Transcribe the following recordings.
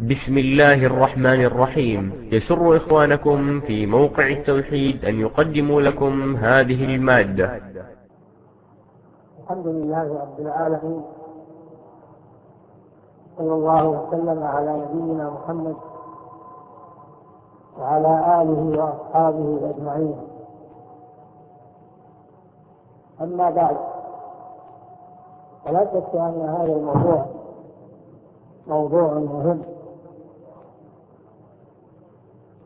بسم الله الرحمن الرحيم. يسر إخوانكم في موقع التوحيد أن يقدموا لكم هذه المادة. الحمد لله رب العالمين. صلى الله وسلم على نبينا محمد وعلى آله وأصحابه أجمعين. أما بعد فلا شك أن هذا الموضوع. موضوع مهم.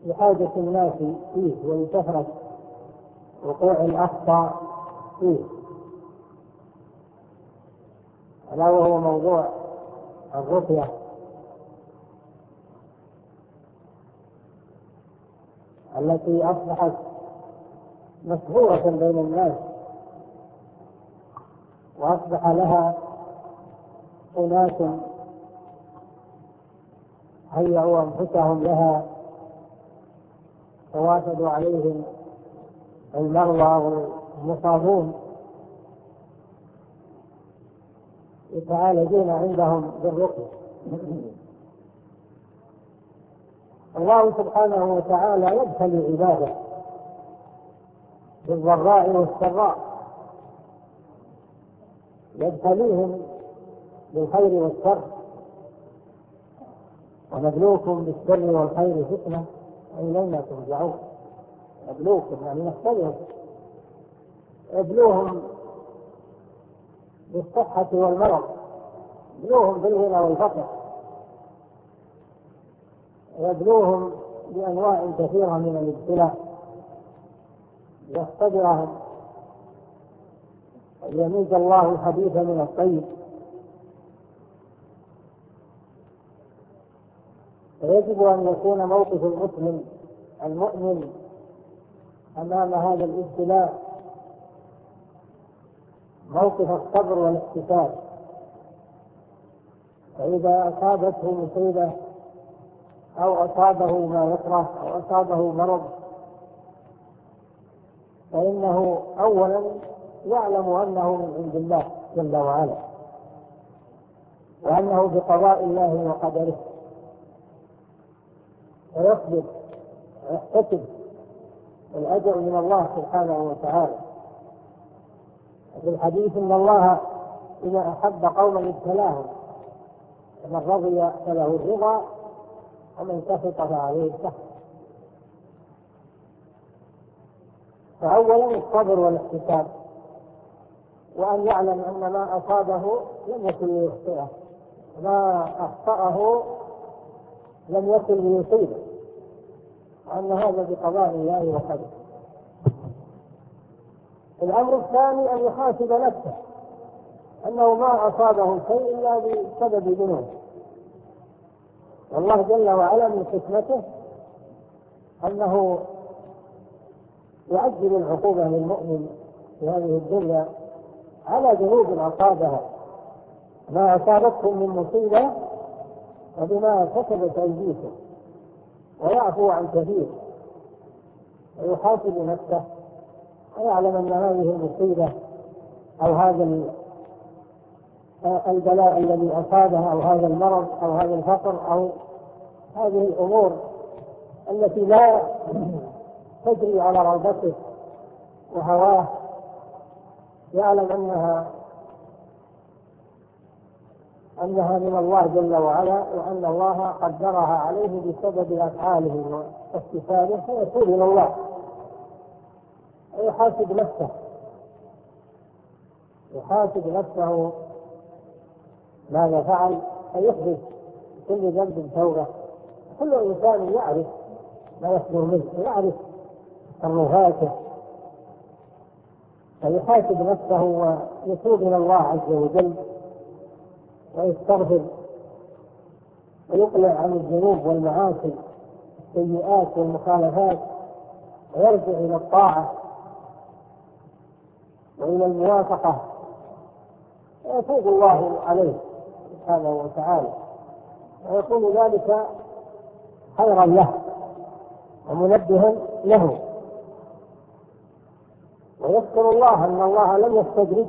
لحاجة الناس فيه وانتفرت وقوع الأخطاء فيه. ألا وهو موضوع الرقية. التي أصبحت مشهورة بين الناس. وأصبح لها أناس هيئوا أنفسهم لها تواجد عليهم المرضى والمصابون. يتعالجون عندهم بالرقية الله سبحانه وتعالى يبتلي عباده بالضراء والسراء. يبتليهم بالخير والشر. ونبلوكم بالشر والخير فتنه إلينا ترجعون. أبلوكم يعني نختبرهم أبلوهم بالصحة والمرض. أبلوهم بالغنى والفقر. وأبلوهم بأنواع كثيرة من الابتلاء. يختبرهم يميز الله الحديث من الطيب. ويجب أن يكون موقف المسلم المؤمن أمام هذا الابتلاء. موقف الصبر والاحتساب فإذا أصابته مصيبة أو أصابه ما يكره أو أصابه مرض فإنه أولا يعلم أنه من عند الله جل وعلا وأنه بقضاء الله وقدره. ويصبر ويحتسب الأجر من الله سبحانه وتعالى. وفي الحديث أن الله إذا أحب قوما ابتلاهم فمن رضي فله الرضا ومن سخط فعليه السخط فأولا الصبر والاحتساب وأن يعلم أن ما أصابه لم يكن ليخطئه ما أخطأه لم يكن ليصيبه أن هذا بقضاء الله وقدره. الأمر الثاني أن يحاسب نفسه أنه ما أصابه شيء إلا بسبب ذنوبه. والله جل وعلا من حكمته أنه يعجل العقوبة للمؤمن في هذه الدنيا على ذنوب أصابها. ما أصابتهم من مصيبة وبما كسبت أيديكم ويعفو عن كثير ويحاسب نفسه ويعلم أن هذه المصيبة أو هذا البلاء الذي أصابها أو هذا المرض أو هذا الفقر أو هذه الأمور التي لا تجري على رغبته وهواه يعلم أنها أنها من الله جل وعلا وأن الله قدرها عليه بسبب أفعاله واستفاده ويقول إلى الله. ويحاسب نفسه. يحاسب نفسه ماذا فعل؟ فيخرج كل ذنب توبة. كل إنسان يعرف ما يصدر منه يعرف تصرفاته فيحاسب نفسه ويتوب إلى الله عز وجل. ويستغفر ويقلع عن الذنوب والمعاصي السيئات والمخالفات ويرجع إلى الطاعة وإلى الموافقة. ويتوب الله عليه سبحانه وتعالى. ويكون ذلك خيرا له ومنبها له. ويذكر الله أن الله لم يستدرج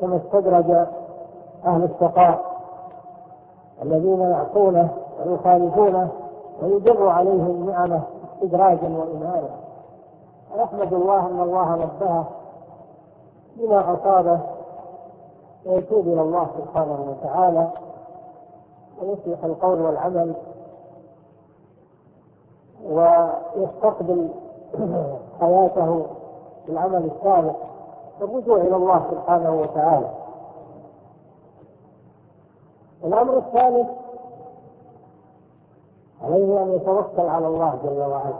كما استدرج أهل الشقاء الذين يعطونه ويخالفونه ويجر عليهم نعمه استدراجا وإنعاما ويحمد الله أن الله نبهه بما أصابه ويتوب إلى الله سبحانه وتعالى ويصلح القول والعمل ويستقبل حياته بالعمل الصالح والرجوع إلى الله سبحانه وتعالى. الأمر الثالث عليه أن يتوكل على الله جل وعلا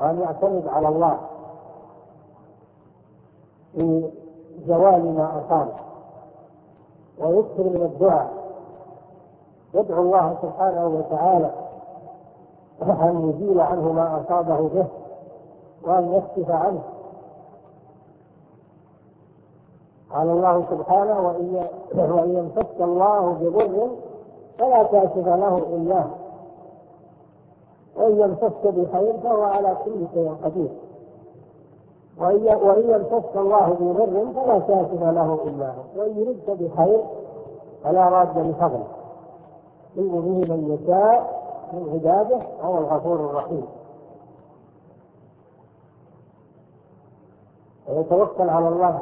وأن يعتمد على الله في زوال ما أصابه ويكثر من الدعاء. يدعو الله سبحانه وتعالى أن يزيل عنه ما أصابه به وأن يكشف عنه. قال الله سبحانه وإن يمسك الله بضر فلا كاشف له إلا هو. وإن يمسك بخير فهو على كل شيء قدير. وإن يمسك الله بضر فلا كاشف له إلا هو. وإن يردك بخير فلا راد لفضله. يؤمن به من يشاء من عباده هو الغفور الرحيم. ويتوكل على الله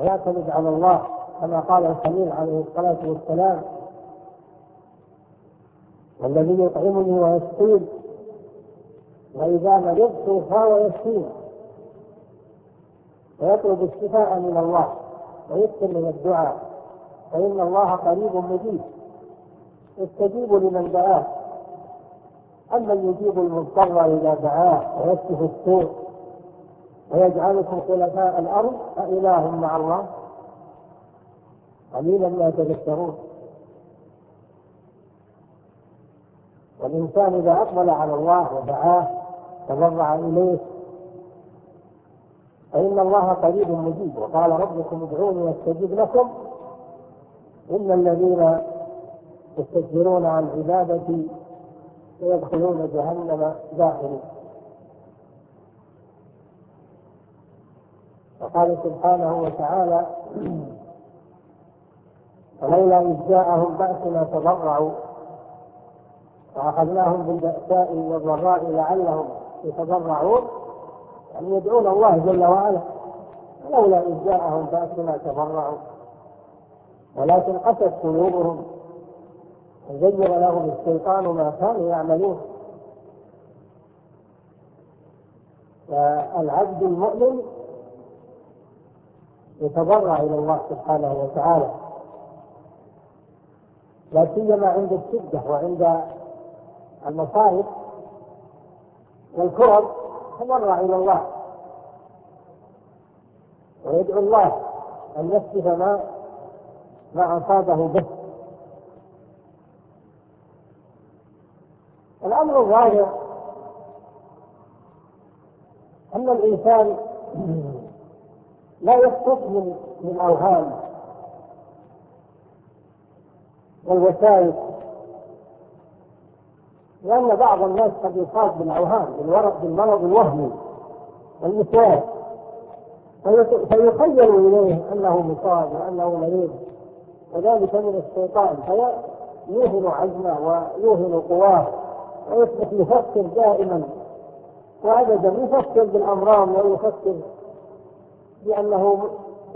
ولا تلد على الله كما قال الخليل عليه الصلاة والسلام. والذي يطعمني ويسقين وإذا مرضت فهو يسقين. ويطلب الشفاء من الله ويكثر من الدعاء. فإن الله قريب مجيب. استجيب لمن دعاه. أما يجيب المضطر إذا دعاه ويكشف السوء. ويجعلكم خلفاء الأرض أإله مع الله. قليلا ما تذكرون. والإنسان إذا أقبل على الله ودعاه تضرع إليه. فإن الله قريب مجيب. وقال ربكم ادعوني أستجب لكم. إن الذين يستكبرون عن عبادتي سيدخلون جهنم داخلين. وقال سبحانه وتعالى فلولا إذ جاءهم بأسنا تضرعوا وأخذناهم بالبأساء والضراء لعلهم يتضرعون أن يدعون الله جل وعلا لولا إذ جاءهم بأسنا تضرعوا. ولكن قست قلوبهم وزين لهم الشيطان ما كانوا يعملون. فالعبد المؤمن يتضرع إلى الله سبحانه وتعالى. لا سيما عند الشدة وعند المصائب والكرب تضرع إلى الله. ويدعو الله أن يكشف ما ما أصابه به. الأمر الظاهر أن الإنسان لا يختص من من أوهام. والوسائل. لأن بعض الناس قد يصاب بالأوهام بالورق بالمرض الوهمي والوسواس فيخيل إليه أنه مصاب وأنه مريض. وذلك من الشيطان. فيوهن عزمه ويوهن قواه ويصبح يفكر دائما. وأبدا يفكر بالأمراض ويفكر بأنه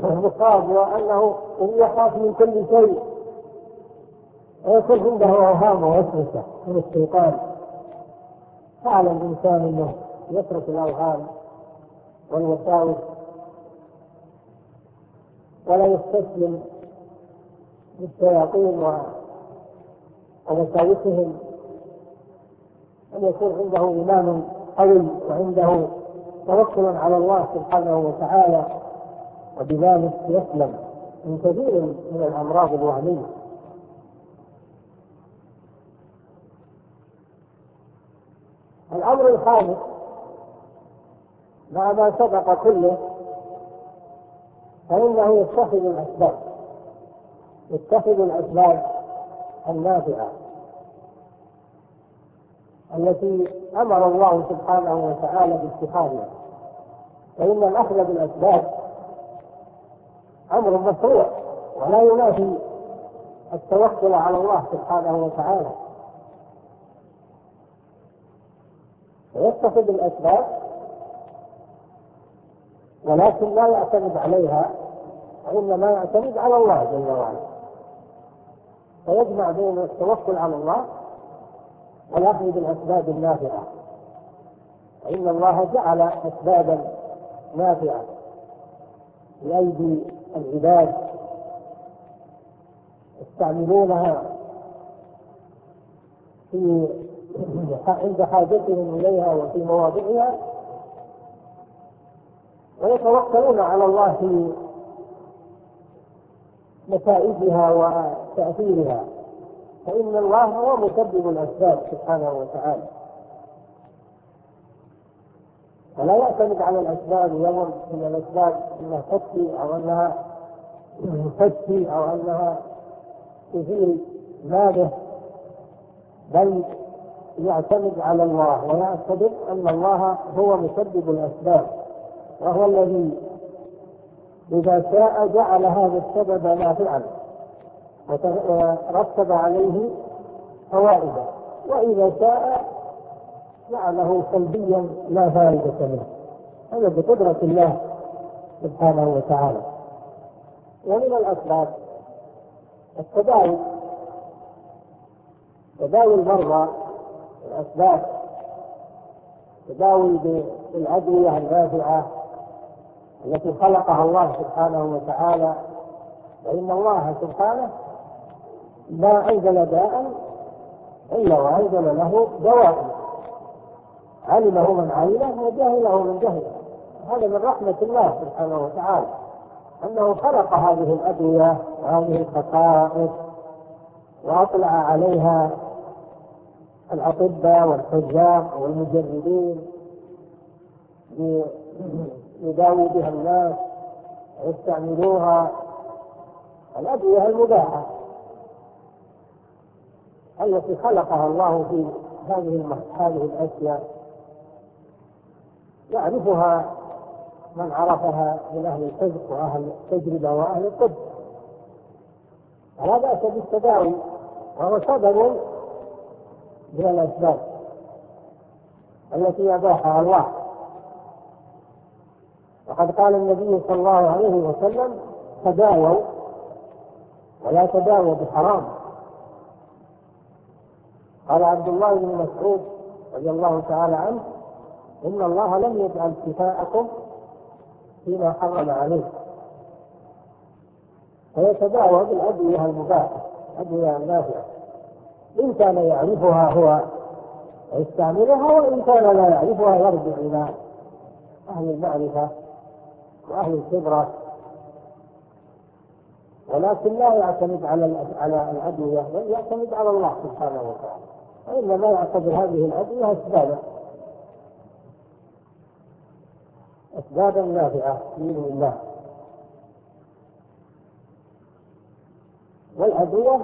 مصاب وأنه يخاف من كل شيء. ويكون عنده أوهام ووسوسة من الشيطان فعلى الإنسان أنه يترك الأوهام والوساوس ولا يستسلم للشياطين ووساوسهم أن يكون عنده إمام قوي وعنده توكلا على الله سبحانه وتعالى وبذلك يسلم من كثير من الأمراض الوهمية. الأمر الخامس مع ما سبق كله فإنه يتخذ الأسباب يتخذ الأسباب النافعة. التي أمر الله سبحانه وتعالى باتخاذها. فإن الأخذ بالأسباب أمر مشروع ولا ينافي التوكل على الله سبحانه وتعالى. ويتخذ الأسباب ولكن لا يعتمد عليها وإنما يعتمد على الله جل وعلا. فيجمع بين التوكل على الله الأخذ بالأسباب النافعة. فإن الله جعل أسبابا نافعة لأيدي العباد يستعملونها في عند حاجتهم إليها وفي مواضعها ويتوكلون على الله في نتائجها وتأثيرها. فإن الله هو مسبب الأسباب سبحانه وتعالى. فلا يعتمد على الأسباب يظن من الأسباب أنها تكفي أو أنها تكفي أو أنها تزيل ماله بل يعتمد على الله ويعتبر أن الله هو مسبب الأسباب وهو الذي إذا شاء جعل هذا السبب نافعا ورتب عليه فوائدة وإذا شاء جعله سلبيا لا فائدة منه. هذا بقدرة الله سبحانه وتعالى. ومن الأسباب التداوي تداوي المرضى الأسباب. تداوي بالأدوية النافعة التي خلقها الله سبحانه وتعالى. فإن الله سبحانه ما أنزل داء إلا وأنزل له دواء. علمه من علمه وجهله من جهله. هذا من رحمة الله سبحانه وتعالى. أنه خلق هذه الأدوية وهذه الخصائص وأطلع عليها الأطباء والحجاق والمجردين يداوي بها الناس ويستعملوها. الأدوية المباحة. التي خلقها الله في هذه هذه الأشياء. يعرفها من عرفها من أهل الحزق وأهل التجربة وأهل الطب. فلا بأس بالتداوي وهو سبب من الأسباب التي أباحها الله. وقد قال النبي صلى الله عليه وسلم تداووا ولا تداووا بحرام. قال عبد الله بن مسعود رضي الله تعالى عنه إن الله لم يجعل كفاءكم فيما حرم عليه. فيتداوى بالأدوية المباحة أدوية النافعة إن كان يعرفها هو ويستعملها وإن كان لا يعرفها يرجع إلى أهل المعرفة وأهل الخبرة. ولكن لا يعتمد على على الأدوية بل يعتمد على الله سبحانه وتعالى. وإنما يعتبر هذه الأدوية أسبابا. أسبابا نافعة بإذن الله. والأدوية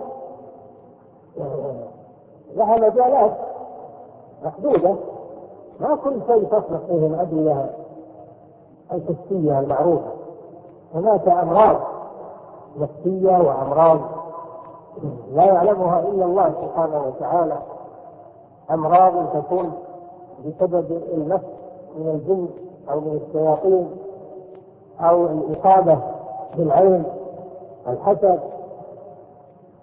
لها مجالات محدودة ما كل شيء تصلح فيه الأدوية الحسية المعروفة. هناك أمراض نفسية وأمراض لا يعلمها إلا الله سبحانه وتعالى. أمراض تكون بسبب النفس من الجن أو من الشياطين أو الإصابة بالعين الحسد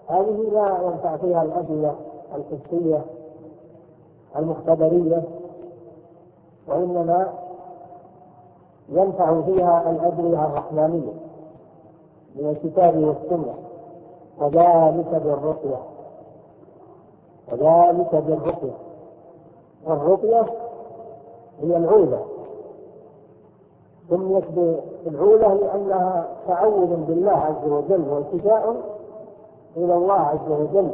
هذه لا ينفع فيها الأدوية الحسية المختبرية وإنما ينفع فيها الأدوية الرحمانية من الكتاب والسنة وذلك بالرقية. وذلك بالرقية والرقية هي العولة. سميت بالعولة لأنها تعوذ بالله عز وجل والتجاء إلى الله عز وجل.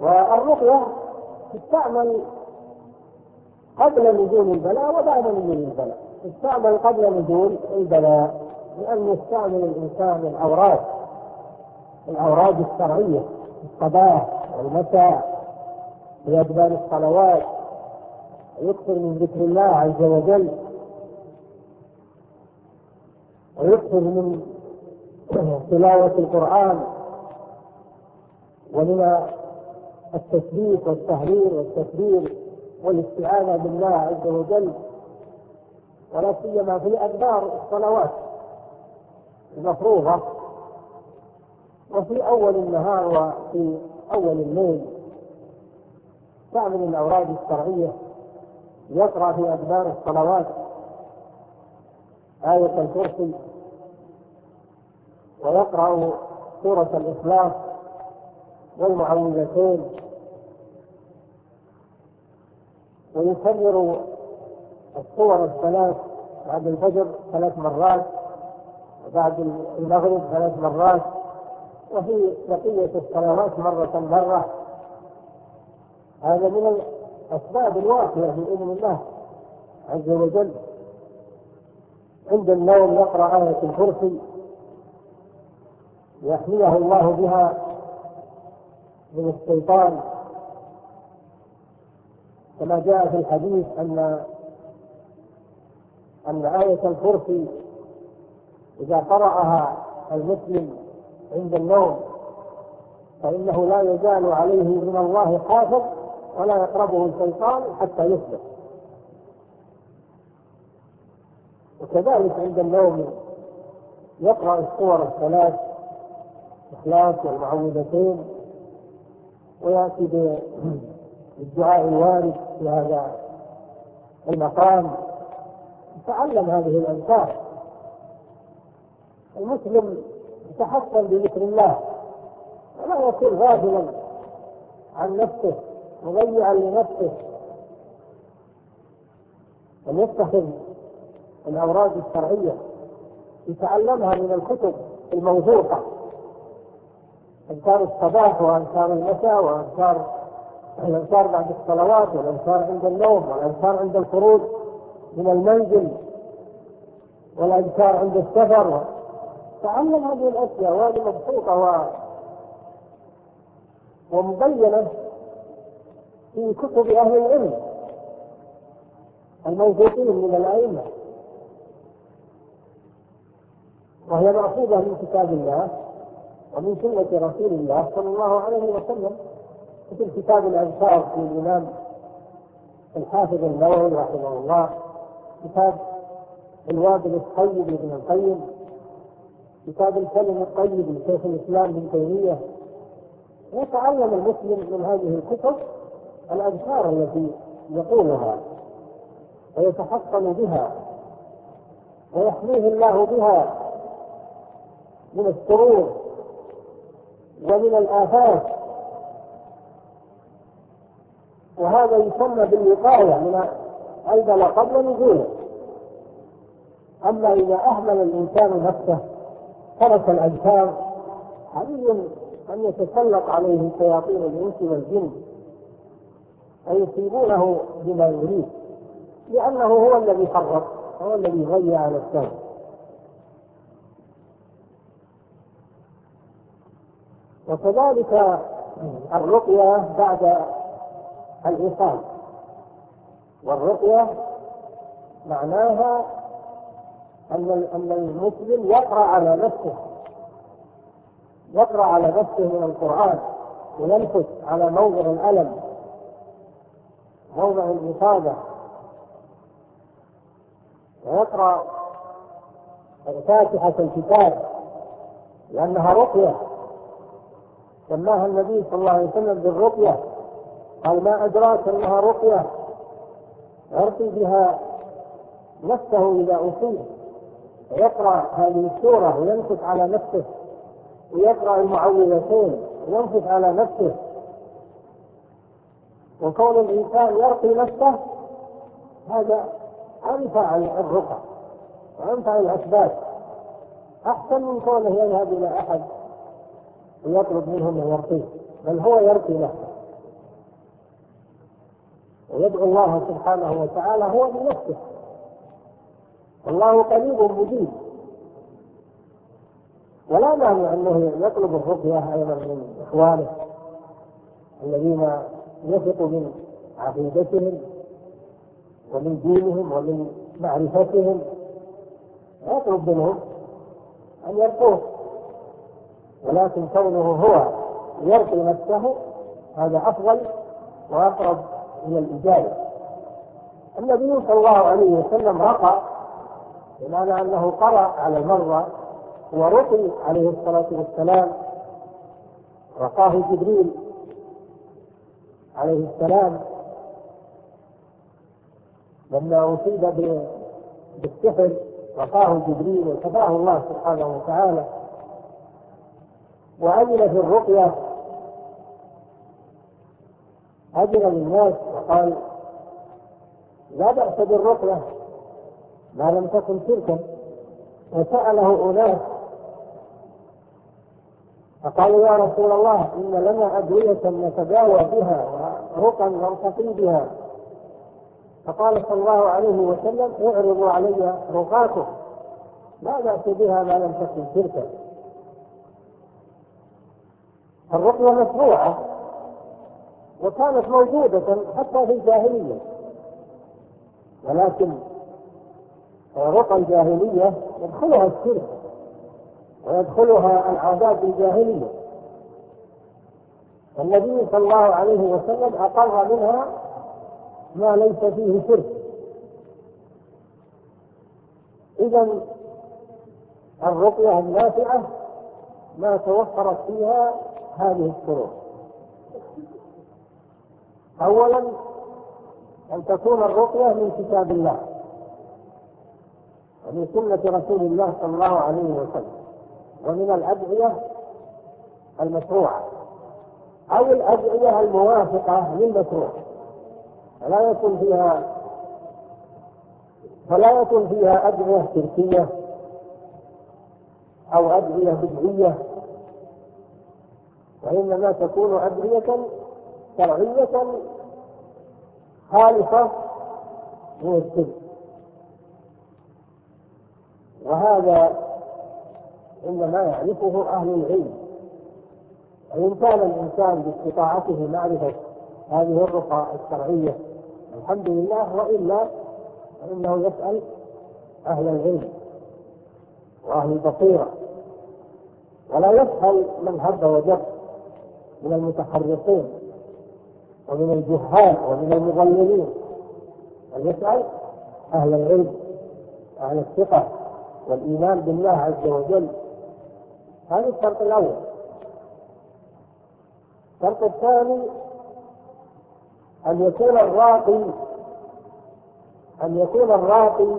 والرقية تستعمل قبل نزول البلاء وبعد نزول البلاء. تستعمل قبل نزول البلاء لأن يستعمل الإنسان الأوراق. الأوراق الشرعية الصباح والمساء ويجبان الصلوات ويكثر من ذكر الله عز وجل ويكثر من تلاوة القرآن ومن التسبيح والتهليل والتكبير والاستعانة بالله عز وجل ولا سيما في أدبار الصلوات المفروضة. وفي أول النهار وفي أول الليل تعمل الأوراد الشرعية يقرأ في أدبار الصلوات آية الكرسي ويقرأ سورة الإخلاص والمعوذتين ويكرر الصور الثلاث بعد الفجر ثلاث مرات وبعد المغرب ثلاث مرات. وفي بقية الصلوات مرة مرة. هذا من الأسباب الواقعة بإذن الله عز وجل. عند النوم يقرأ آية الكرسي يحميه الله بها من الشيطان. كما جاء في الحديث أن أن آية الكرسي إذا قرأها المسلم عند النوم. فإنه لا يزال عليه من الله حافظ ولا يقربه الشيطان حتى يصبح وكذلك عند النوم يقرأ السور الثلاث الإخلاص والمعوذتين ويأتي بالدعاء الوارد في هذا المقام. تعلم هذه الأذكار. المسلم يتحصل بذكر الله. ولا يكون غافلا عن نفسه مضيعا لنفسه. أن يتخذ الاوراد الشرعية يتعلمها من الكتب الموثوقة. أنكار الصباح وأنكار المساء وأنكار الأذكار بعد الصلوات والأذكار عند النوم والأذكار عند الخروج من المنزل والأذكار عند السفر تعلم هذه الأشياء وهذه مبسوطة ومبينة في كتب أهل العلم الموجودين من الأئمة. وهي مأخوذة من كتاب الله ومن سنة رسول الله صلى الله عليه وسلم مثل كتاب الأنصار في الإمام الحافظ النووي رحمه الله كتاب الواجب الطيب لابن القيم. كتاب الكلم الطيب لشيخ الإسلام ابن تيمية. يتعلم المسلم من هذه الكتب الأذكار التي يقولها ويتحصن بها ويحميه الله بها من السرور ومن الآفات. وهذا يسمى بالوقاية من البلاء قبل نزوله. أما إذا أهمل الإنسان نفسه ترك الأجسام حري أن يتسلط عليه شياطين الإنس والجن فيصيبونه بما يريد لأنه هو الذي حرك هو الذي ضيع نفسه. وكذلك الرقية بعد الإصابة والرقية معناها أن أن المسلم يقرأ على نفسه. يقرأ على نفسه من القرآن وينفس على موضع الألم موضع الإصابة. ويقرأ فاتحة الكتاب لأنها رقية. سماها النبي صلى الله عليه وسلم بالرقية. قال ما أدراك أنها رقية؟ يرقي بها نفسه إذا أصيب. يقرأ هذه السورة وينفث على نفسه ويقرأ المعوذتين وينفث على نفسه. وكون الإنسان يرقي نفسه هذا أنفع الرقى وأنفع الأسباب. أحسن من كونه يذهب إلى أحد ويطلب منه أن يرقيه بل هو يرقي نفسه. ويدعو الله سبحانه وتعالى هو بنفسه. والله قريب مجيب. ولا مانع أنه يطلب الرقية أيضا من إخوانه الذين يثق من عقيدتهم ومن دينهم ومن معرفتهم. يطلب منهم أن يرقوه ولكن كونه هو يرقي نفسه هذا أفضل وأقرب إلى الإجابة. النبي صلى الله عليه وسلم رقى بمعنى أنه قرأ على المرضى ورقي عليه الصلاة والسلام رقاه جبريل عليه السلام. لما أصيب بالسحر رقاه جبريل وكفاه الله سبحانه وتعالى. وعمل في الرقية أجر للناس وقال لا بأس بالرقية. ما لم تكن شركا وسأله أناس فقالوا يا رسول الله إن لنا أدوية نتداوى بها ورقا نرتقي بها. فقال صلى الله عليه وسلم اعرضوا علي رقاكم لا بأس بها ما لم تكن شركا. الرقية مشروعة وكانت موجودة حتى في الجاهلية. ولكن رقى الجاهلية يدخلها الشرك ويدخلها العادات الجاهلية. النبي صلى الله عليه وسلم أقر منها ما ليس فيه شرك. إذا الرقية النافعة ما توفرت فيها هذه الشروط. أولا أن تكون الرقية من كتاب الله. لسنة رسول الله صلى الله عليه وسلم ومن الأدعية المشروعة أو الأدعية الموافقة للمشروع. فلا يكون فيها فلا يكون فيها أدعية تركية أو أدعية بدعية. وإنما تكون أدعية شرعية خالصة من الشرك. وهذا إنما يعرفه أهل العلم. وإن كان الإنسان باستطاعته معرفة هذه الرقى الشرعية الحمد لله وإلا فإنه يسأل أهل العلم وأهل البصيرة. ولا يسأل من هب وجب من المتحرقين ومن الجهال ومن المغللين بل يسأل أهل العلم أهل الثقة. والإيمان بالله عز وجل. هذا الشرط الأول. الشرط الثاني أن يكون الراقي أن يكون الراقي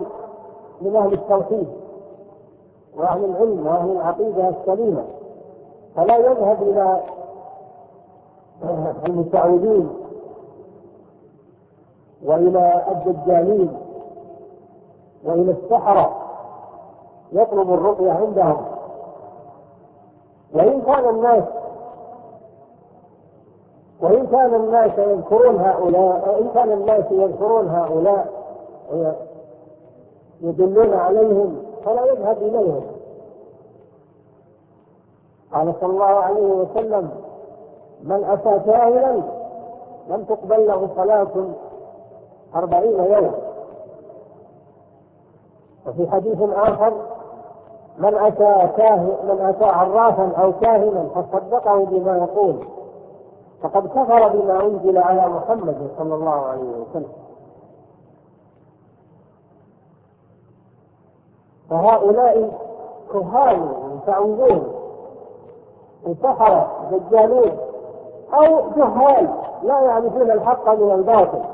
من أهل التوحيد وأهل العلم وأهل العقيدة السليمة. فلا يذهب إلى المتعودين وإلى الدجالين وإلى السحرة. يطلب الرقية عندهم. وإن كان الناس وإن كان الناس يذكرون هؤلاء وإن كان الناس يذكرون هؤلاء ويدلون عليهم فلا يذهب إليهم. قال صلى الله عليه وسلم من أتى جاهلا لم تقبل له صلاة أربعين يوم. وفي حديث آخر من أتى كاهن من أتى عرافا أو كاهنا فصدقه بما يقول. فقد كفر بما أنزل على محمد صلى الله عليه وسلم. فهؤلاء كهان وتعوذون وسحرة دجالون أو جهال لا يعرفون الحق من الباطل.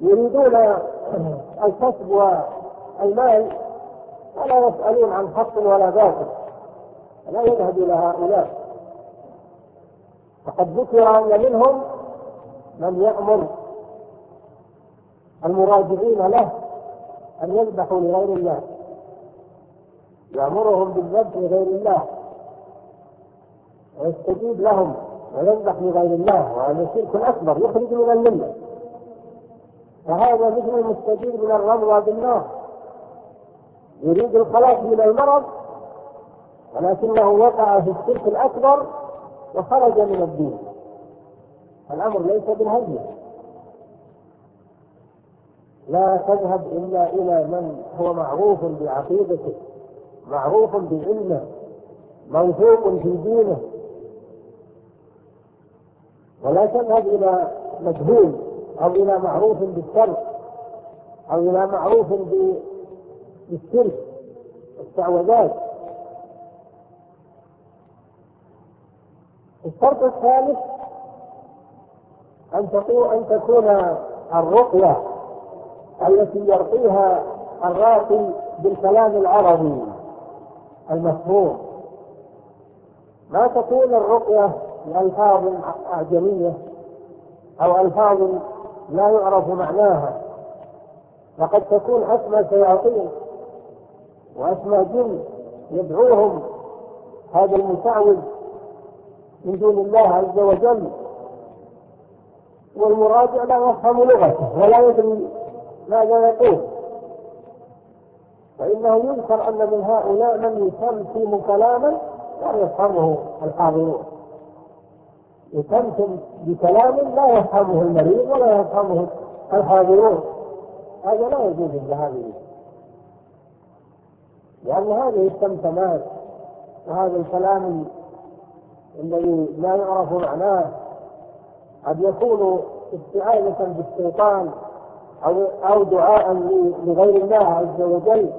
يريدون الكسب والمال ولا يسألون عن حق ولا باطل لا يذهب إلى هؤلاء. فقد ذكر أن منهم من يأمر المراجعين له أن يذبحوا لغير الله يأمرهم بالذبح لغير الله ويستجيب لهم ويذبح لغير الله وهذا الشرك الأكبر يخرج من الملة. فهذا مثل المستجيب من الرضوى بالنار. يريد الخلاص من المرض ولكنه وقع في الشرك الأكبر وخرج من الدين. الأمر ليس بالهزيمة لا تذهب إلا إلى من هو معروف بعقيدته معروف بعلمه موثوق في دينه. ولا تذهب إلى مجهول أو إلى معروف بالشر أو إلى معروف ب بالسلك والتعوذات الشرط الثالث أن تكون أن تكون الرقية التي يرقيها الراقي بالكلام العربي المفهوم. ما تكون الرقية بألفاظ أعجمية أو ألفاظ لا يعرف معناها. وقد تكون حكم الشياطين. وأسمى جن يدعوهم. هذا المتعوذ من دون الله عز وجل. والمراجع لا يفهم لغته ولا يدري ماذا يقول. فإنه يذكر أن من هؤلاء من يتمتم كلاما لا يفهمه الحاضرون. يتمتم بكلام لا يفهمه المريض ولا يفهمه الحاضرون. هذا لا يجوز عند هذه. لأن هذه التمتمات وهذا الكلام الذي لا يعرف معناه قد يكون استعاذة بالسلطان أو أو دعاء لغير الله عز وجل.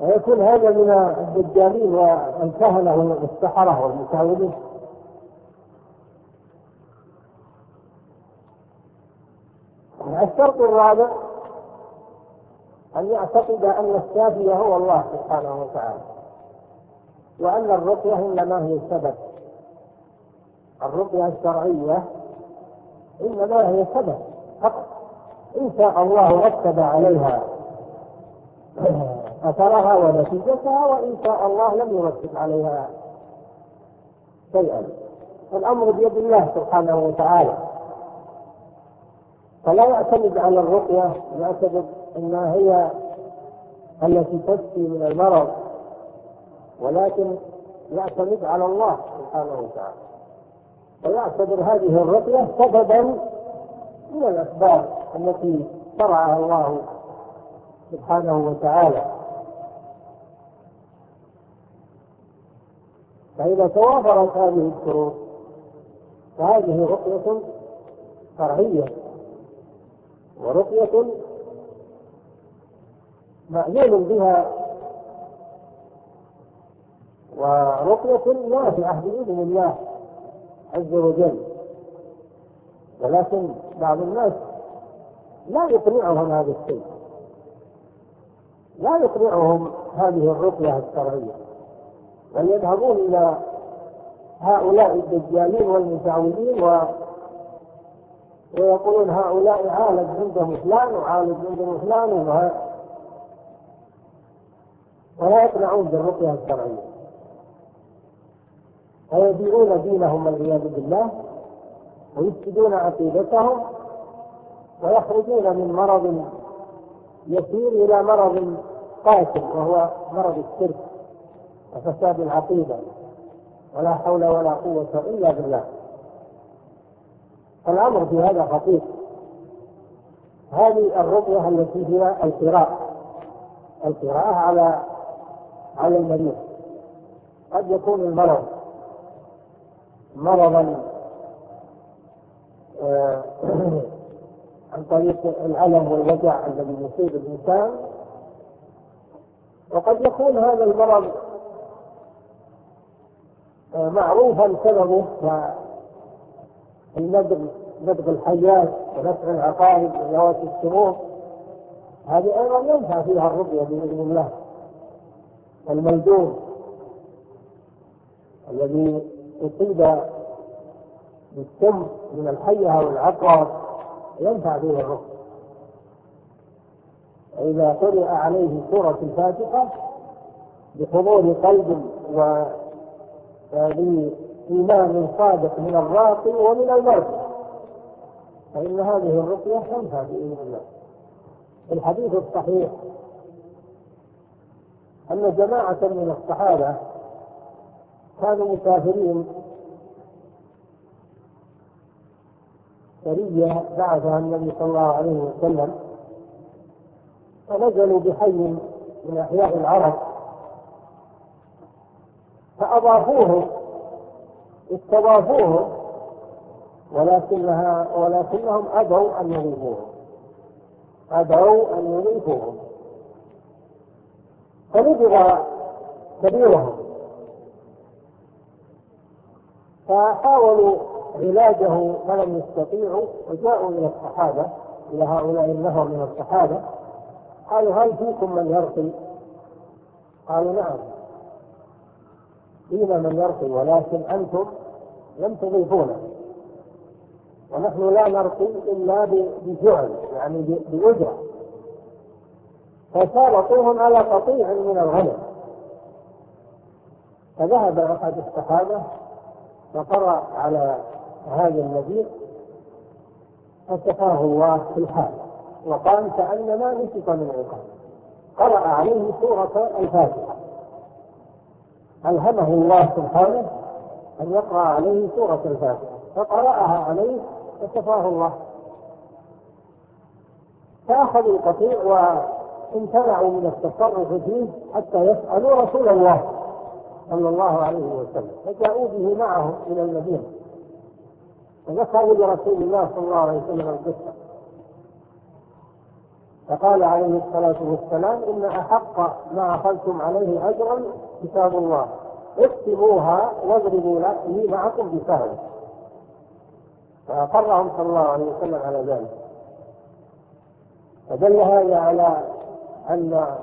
ويكون هذا من الدجالين والكهنة والسحرة والمساومين الشرط الرابع أن يعتقد أن الشافي هو الله سبحانه وتعالى. وأن الرقية إنما هي السبب الرقية الشرعية إنما هي سبب فقط. إن شاء الله رتب عليها أثرها ونتيجتها وإن شاء الله لم يرتب عليها شيئا. الأمر بيد الله سبحانه وتعالى. فلا يعتمد على الرقية يعتمد إما هي التي تشفي من المرض ولكن يعتمد على الله سبحانه وتعالى. ويعتبر هذه الرقية سببا من الأسباب التي شرعها الله سبحانه وتعالى. فإذا توافرت هذه الشروط فهذه رقية شرعية ورقية مأذون بها ورقية نافعة بإذن الله عز وجل. ولكن بعض الناس لا يقنعهم هذا الشيء. لا يقنعهم هذه الرقية الشرعية. بل يذهبون إلى هؤلاء الدجالين والمتعوذين و... ويقولون هؤلاء عالج عندهم فلان وعالج عندهم فلان ولا يقنعون بالرقية الشرعية. ويبيعون دينهم والعياذ بالله ويفسدون عقيدتهم ويخرجون من مرض يسير إلى مرض قاتل وهو مرض الشرك وفساد العقيدة. ولا حول ولا قوة إلا بالله. الأمر في هذا خطير. هذه الرقية التي هي القراءة القراءة على على المريض. قد يكون المرض مرضا آه، عن طريق الألم والوجع الذي يصيب الإنسان. وقد يكون هذا المرض آه، معروفا سببه كالندغ نبغ الحيات ونفع العقارب وزواج الشرور هذه أيضا ينفع فيها الرقية بإذن الله. والملدوم الذي أصيب بالسم من الحية أو العقرب ينفع به الرقم وإذا قرأ عليه سورة الفاتحة بحضور قلب و يعني بإيمان صادق من الراقي ومن المرضى فإن هذه الرقية تنفع بإذن الله. الحديث الصحيح أن جماعة من الصحابة كانوا مسافرين سرية بعثها النبي صلى الله عليه وسلم فنزلوا بحي من أحياء العرب فأضافوه استضافوه ولكنها ولكنهم أبوا أن يضيفوه أبوا أن يضيفوه فنزل سبيلها فحاولوا علاجه فلم يستطيعوا وجاءوا إلى الصحابة إلى هؤلاء النهر من الصحابة. قالوا هل فيكم من يرقي؟ قالوا نعم. فينا من يرقي؟ ولكن أنتم لم تضيفونا. ونحن لا نرقي إلا بجعل يعني بأجرة. فسابقوهم على قطيع من الغنم فذهب أحد الصحابة فقرأ على هذا النبي فسقاه الله في الحال. وقال كأنما نسك من عقاب قرأ عليه سورة الفاتحة. ألهمه الله سبحانه أن يقرأ عليه سورة الفاتحة؟ فقرأها عليه فشفاه الله. فأخذ القطيع و انتبعوا من التصرف فيه حتى يسألوا رسول الله صلى الله عليه وسلم فجاءوا به معهم إلى المدينة فذكروا لرسول الله صلى الله عليه وسلم القصة. فقال عليه الصلاة والسلام إن أحق ما أخذتم عليه أجرا كتاب الله اكتبوها واضربوا لي معكم بسهل فأقرهم صلى الله عليه وسلم على ذلك. فدل هذا على أن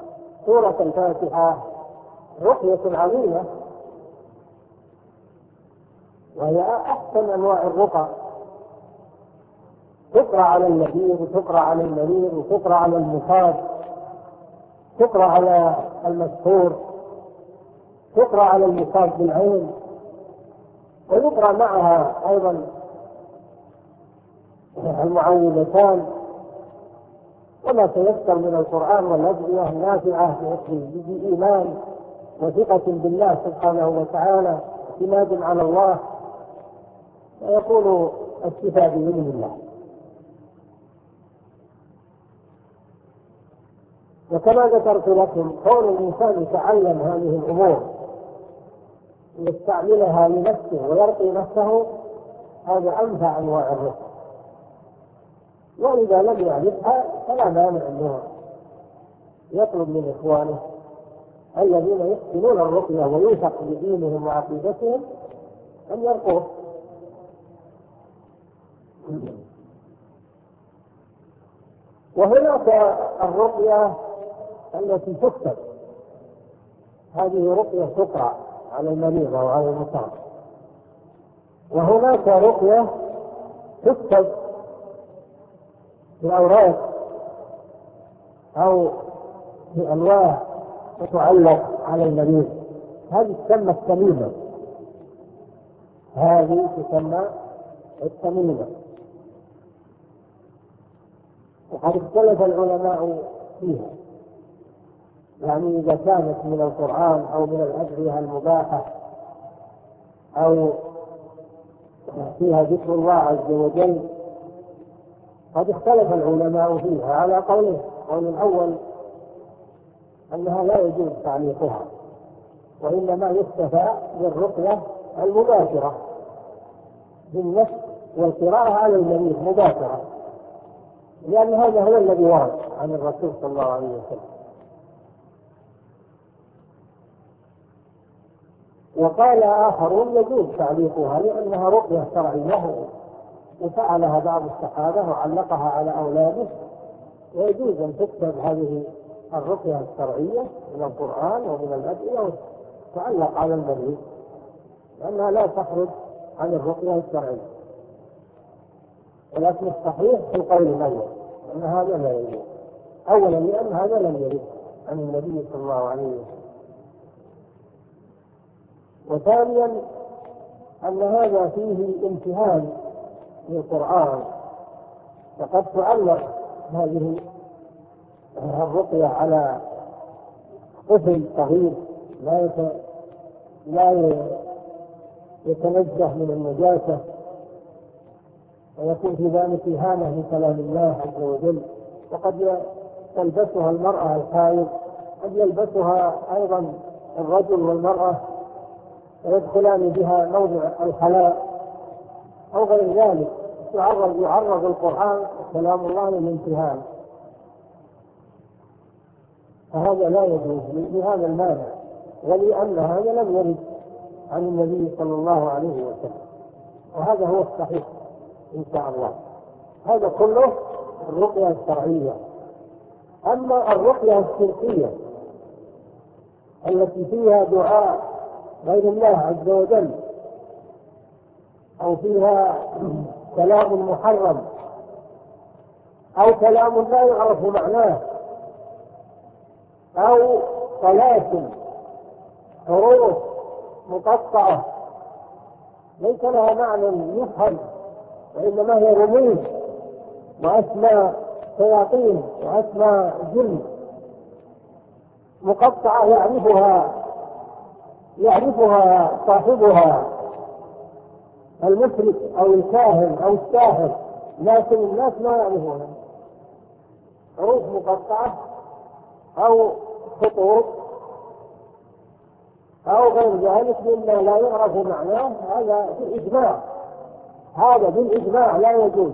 سورة الفاتحة رقية عظيمة. وهي أحسن أنواع الرقى. تقرأ على النذير وتقرأ على المنير وتقرأ على المصاب تقرأ على المذكور. تقرأ على المصاب بالعين. ويقرأ معها أيضا المعوذتان وما تيسر من القرآن والأدعية النافعة بإيمان وثقة بالله سبحانه وتعالى اعتماد على الله. ويقول اكتفى بإذن الله. وكما ذكرت لكم كون الإنسان يتعلم هذه الأمور ويستعملها لنفسه ويرقي نفسه هذا أنفع أنواع الرزق. وإذا لم يعرفها فلا مانع أنه يطلب من إخوانه الذين يحسنون الرقية ويوثق بدينهم وعقيدتهم أن يرقوه. وهناك الرقية التي تكتب. هذه رقية تقرأ على المريض أو على المصاب وهناك رقية تكتب الأوراق أو بألواح تتعلق على المريض. هذه تسمى التميمة. هذه تسمى التميمة. وقد اختلف العلماء فيها. يعني إذا كانت من القرآن أو من الأدعية المباحة أو فيها ذكر الله عز وجل قد اختلف العلماء فيها على قوله قول الأول أنها لا يجوز تعليقها وإنما يكتفى بالرقية المباشرة. بالنفس والقراءة على المريض مباشرة. لأن هذا هو الذي ورد عن الرسول صلى الله عليه وسلم. وقال آخرون يجوز تعليقها لأنها رقية شرعية. وفعلها بعض الصحابة وعلقها على أولاده. ويجوز أن تكتب هذه الرقية الشرعية من القرآن ومن الأدعية تعلق على المريض لأنها لا تخرج عن الرقية الشرعية. ولكن الصحيح في قول الأول أن هذا لا يجوز. أولا لأن هذا لم يرد عن النبي صلى الله عليه وسلم. وثانيا أن هذا فيه امتهان القرآن. فقد تعلق هذه الرقية على طفل صغير لا لا يتنزه من النجاسة ويكون في ذلك إهانة لكلام الله عز وجل. وقد تلبسها المرأة الحائض قد يلبسها أيضا الرجل والمرأة ويدخلان بها موضع الخلاء أو غير ذلك. يعرض يعرض القرآن كلام الله للامتهان فهذا لا يجوز لهذا المال ولأن هذا لم يرد عن النبي صلى الله عليه وسلم. وهذا هو الصحيح إن شاء الله. هذا كله الرقية الشرعية. أما الرقية الشركية التي فيها دعاء غير الله عز وجل أو فيها كلام محرم أو كلام لا يعرف معناه أو طلاسم حروف مقطعة. ليس لها معنى يفهم وإنما هي رموز وأسمى شياطين وأسمى جن. مقطعة يعرفها يعرفها صاحبها. المشرك أو الكاهن أو الساحر لكن الناس ما يعرفونه. حروف مقطعة أو خطوط أو غير ذلك مما لا يعرف معناه هذا بالإجماع. هذا بالإجماع لا يجوز.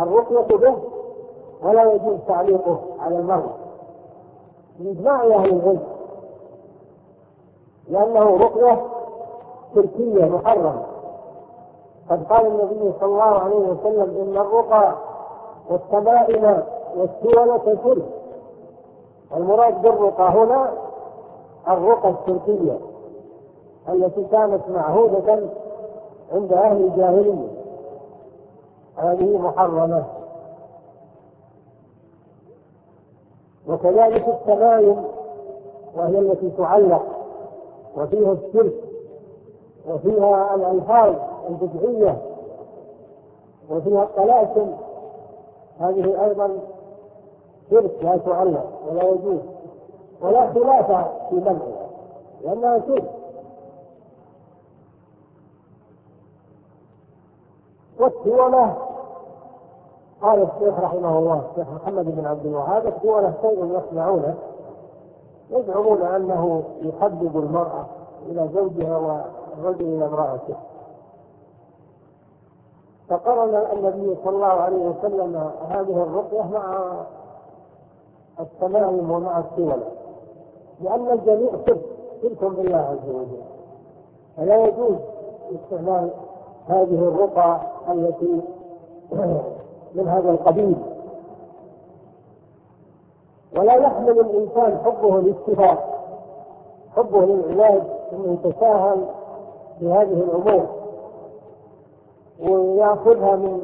الرقية به ولا يجوز تعليقه على المرء. بإجماع أهل العلم لأنه رقية تركية محرمة. قد قال النبي صلى الله عليه وسلم إن الرقى والسمائل والسولة شرك. المراد بالرقى هنا الرقى التركية التي كانت معهودة عند أهل الجاهلية. هذه محرمة. وكذلك التمايم وهي التي تعلق وفيها الشرك. وفيها الألحان البدعية وفيها الطلاسم هذه أيضا شرك لا تعلم ولا يجوز ولا خلاف في منعها لأنها شرك. والتولة قال الشيخ رحمه الله الشيخ محمد بن عبد الوهاب التولة شيء يصنعونه يزعمون أنه يحبب المرأة إلى زوجها الرجل من امرأته. فقرن النبي صلى الله عليه وسلم هذه الرقية مع التمائم ومع السول لأن الجميع شرك شرك بالله عز وجل. فلا يجوز استعمال هذه الرقى التي من هذا القبيل. ولا يحمل الإنسان حبه للشفاء حبه للعلاج أنه يتساهل بهذه الأمور ويأخذها من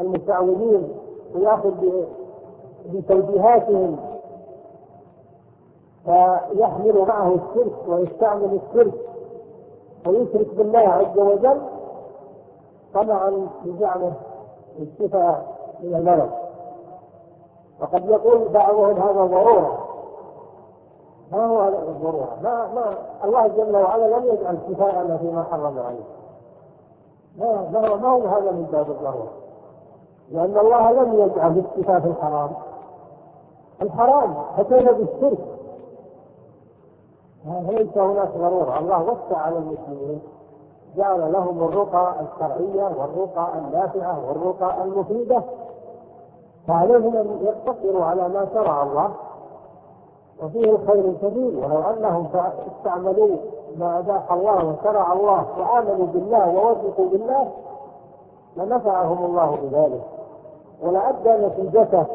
المتعودين ويأخذ بتوجيهاتهم فيحمل معه الشرك ويستعمل الشرك ويشرك بالله عز وجل طمعا بزعمه للشفاء من المرض. وقد يقول بعضهم هذا ضرورة. ما هو هذا الضرورة؟ ما ما الله جل وعلا لم يجعل كفاءنا فيما حرم عليه. ما ما هو, ما هو هذا من باب الضرورة؟ لأن الله لم يجعل الشفاء في الحرام. الحرام فكيف بالشرك. ليس هناك ضرورة. الله وسع على المسلمين. جعل لهم الرقى الشرعية والرقى النافعة والرقى المفيدة. فعليهم أن يقتصروا على ما شرع الله. وفيه خير كبير ولو أنهم استعملوا ما أداح الله وشرع الله وآمنوا بالله ووثقوا بالله لنفعهم الله بذلك. ولادى نتيجته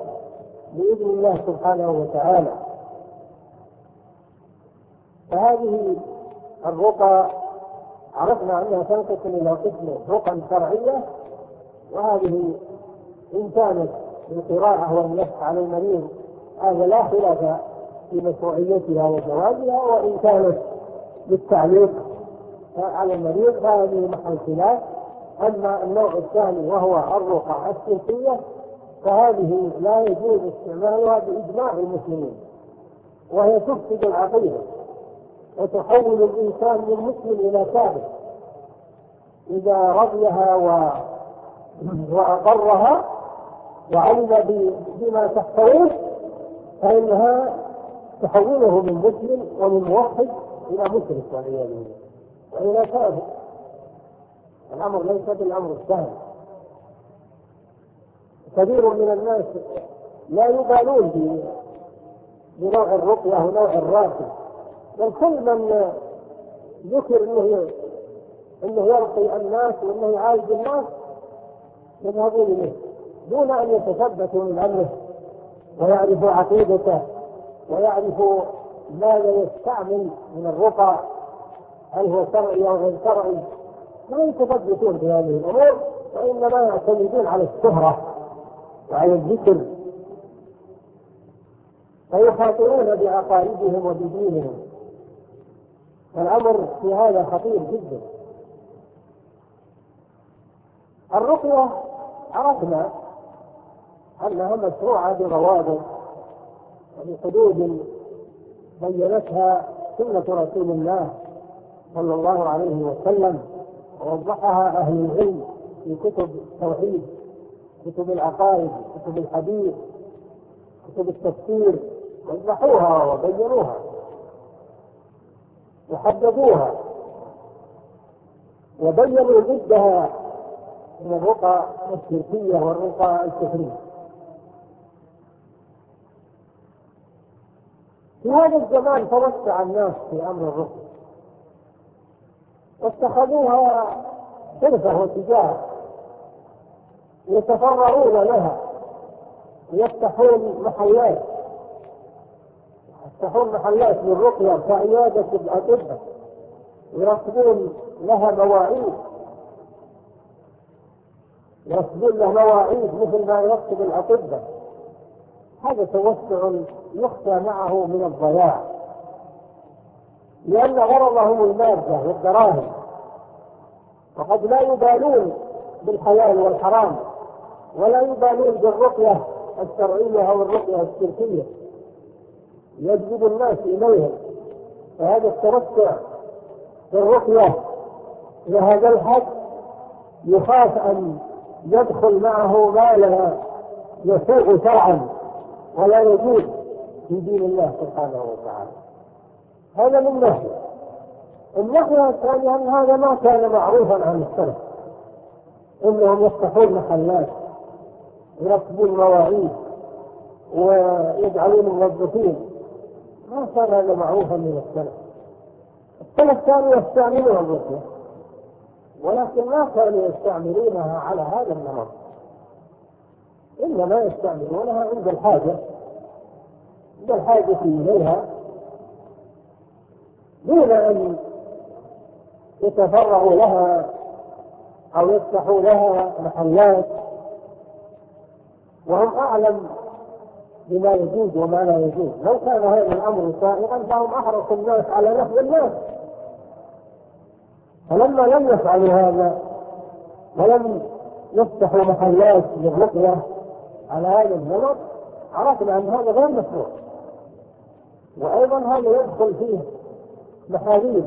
بإذن الله سبحانه وتعالى. فهذه الرقى عرفنا أنها تنقسم إلى قسم رقى شرعية. وهذه إن كانت بالقراءه والنفس على المريض هذا لا خلاف في مشروعيتها وجوازها وإن كانت للتعليق على المريض فهذه محل خلاف. أما النوع الثاني وهو الرقع السلطيه فهذه لا يجوز استعمالها بإجماع المسلمين وهي تفسد العقيدة وتحول الإنسان من مسلم إلى كافر. إذا رضيها و... وأقرها وعلم بما تحتويه فإنها تحوله من مسلم ومن موحد إلى مشرك والعياذ بالله. وإلى كافر الأمر ليس بالأمر السهل. كثير من الناس لا يبالون بنوع الرقية ونوع نوع الراقي بل كل من ذكر أنه أنه يرقي الناس وأنه يعالج الناس يذهبون إليه. دون أن يتثبتوا من أمره ويعرفوا عقيدته. ويعرف ماذا يستعمل من الرقى هل هو شرعي أو غير شرعي. لا يتثبتون في هذه الأمور وانما يعتمدون على الشهرة وعلى الذكر. فيخاطرون بعقائدهم وبدينهم. فالامر في هذا خطير جدا. الرقية عرفنا أنها مشروعة بضوابط بحدود بينتها سنة رسول الله صلى الله عليه وسلم ووضحها أهل العلم في كتب التوحيد كتب العقائد كتب الحديث كتب التفسير وضحوها وبينوها وحددوها وبينوا ضدها من الرقى الشركية والرقى الكفرية. في هذا الزمان توسع الناس في أمر الرقية واتخذوها شرفة وتجارة يتفرعون لها. يفتحون محلات. يفتحون محلات للرقية كعيادة الأطباء يرسلون لها مواعيد. يرسلون لها مواعيد مثل ما يرسل الأطباء هذا توسع يخشى معه من الضياع. لأن غرضهم المادة والدراهم. وقد لا يبالون بالحلال والحرام ولا يبالون بالرقية الشرعية أو الرقية الشركية. يجذب الناس إليهم. فهذا التمتع بالرقية لهذا الحد يخاف أن يدخل معه ما لا يسوء شرعا. ولا يجوز في دين الله سبحانه وتعالى. هذا من ناحية الناحية الثانية أن يعني هذا ما كان معروفا عن السلف. إنهم يفتحون محلات يرتبون مواعيد ويجعلون موظفين ما كان هذا معروفا من السلف. السلف كانوا يستعملون الرقية ولكن ما كانوا يستعملونها على هذا النمط. إنما يستعملونها عند الحاجة عند الحاجة إليها دون أن يتفرغوا لها أو يفتحوا لها محلات. وهم أعلم بما يجوز وما لا يجوز. لو كان هذا الأمر سائغا فهم أحرص الناس على نفس الناس. فلما لم يفعلوا هذا ولم يفتحوا محلات للرقية على هذا الغلط عرفنا أن هذا غير مشروع وأيضا هذا يدخل فيه محاذير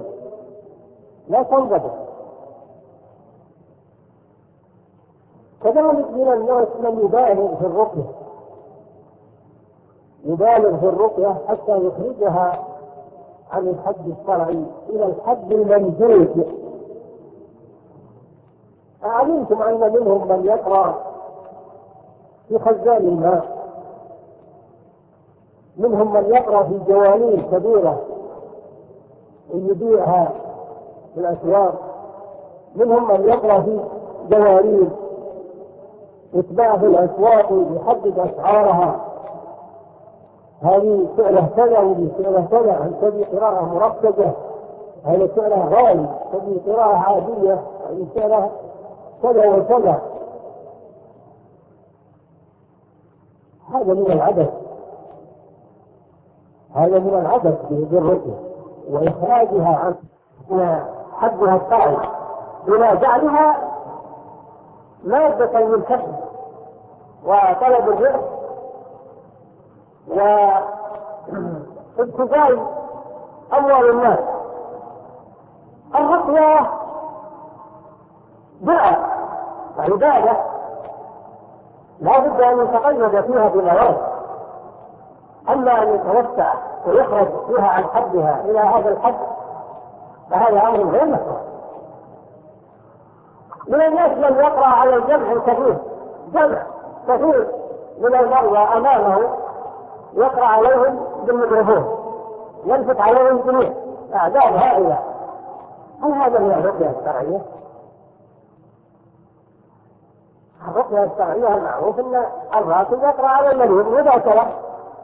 لا تنضب كذلك من الناس من يبالغ في الرقية. يبالغ في الرقية حتى يخرجها عن الحد الشرعي إلى الحد المنزول أعلمتم أن منهم من يقرأ في خزان الماء منهم من يقرأ في جوانين كبيرة ويبيعها في الأسواق منهم من يقرأ في جوانين يتباع في الأسواق ويحدد أسعارها. هذه سعره كذا وهذه سعره كذا عن تبي قراءة مركزة. هذه سعره غالي تبي قراءة عادية هذه سعره كذا وكذا هذا من العبث هذا من العدد بالرؤية وإخراجها عن حدها الشرعي إلى جعلها مادة للكسب وطلب الرزق وابتذال أموال الناس. الرقية برأة وعبادة لا بد أن يتقيد فيها بمواد أما أن يتوسع ويخرج فيها عن حدها إلى هذا الحد فهذا أمر غير مسموح من الناس من يقرأ على الجمع الكثير جمع كثير من المرضى أمامه يقرأ عليهم بالميكروفون يلفت عليهم جميع أعداد هائلة هل هذا من الرقية الشرعية؟ الرقية الشرعية المعروف أن الراتب يقرأ على المليون مباشرة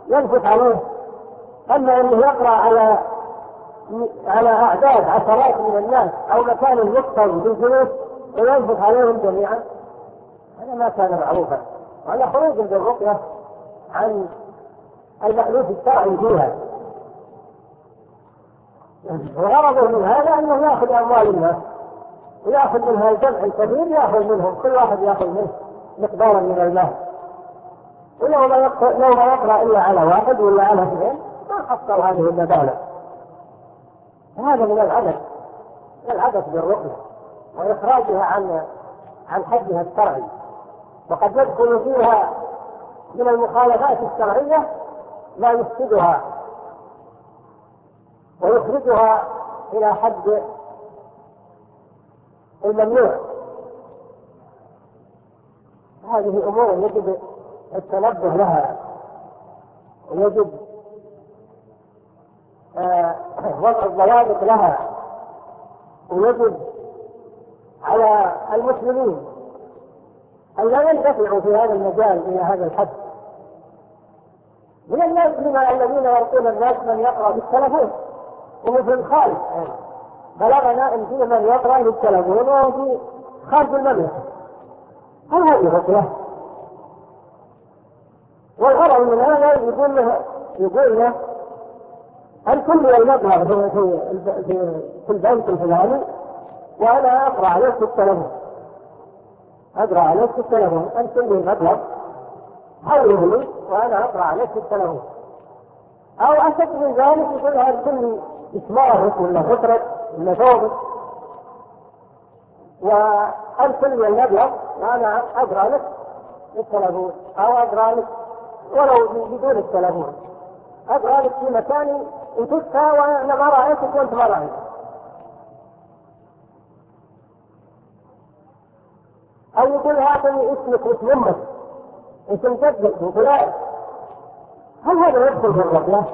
ينفث عليه. أما أنه يقرأ على على أعداد عشرات من الناس أو مكان يقطن بالجلوس وينفث عليهم جميعا هذا ما كان معروفا. وهذا خروج من الرقية عن المألوف الشرعي فيها. وغرضه من هذا أنه يأخذ أموال الناس. ويأخذ منها الجمع الكبير يأخذ منهم كل واحد يأخذ منه مقدارا من المال ولو ما يقرأ, لو ما يقرأ إلا على واحد ولا على اثنين ما حصل هذه المبالغ. هذا من العبث من العبث بالرقية وإخراجها عن عن حدها الشرعي. وقد يدخل فيها من المخالفات الشرعية ما يفسدها ويخرجها إلى حد الممنوع هذه أمور يجب التنبه لها ويجب آه، وضع الضوابط لها ويجب على المسلمين أن لا يندفعوا في هذا المجال إلى هذا الحد. من الناس من الذين يلقون الناس من يقرأ بالتلفون ومثل خالد بلغنا ان في من يقرا للتلاميذ وهو في خارج المملكه هل هذه رقيه؟ والغرض من هذا يقول له يقول له الكل المبلغ في في في البنك الفلاني وأنا اقرأ عليك في التلفون اقرا عليك في التلفون انت لي المبلغ حوله لي وأنا اقرأ عليك في التلفون أو اشد من ذلك يقول هذا كل اسماره ولا فتره من ثوبه وأرسل لي المبلغ وأنا أقرا لك بالتلفون أو أقرا لك ولو بدون التلفون. أقرا لك في مكاني وتشفى وأنا ما رايتك وانت ما رايتك أو يقول هاتني اسمك واسم أمك. اسم جدك وفلان هل هذا يدخل في الرقيه؟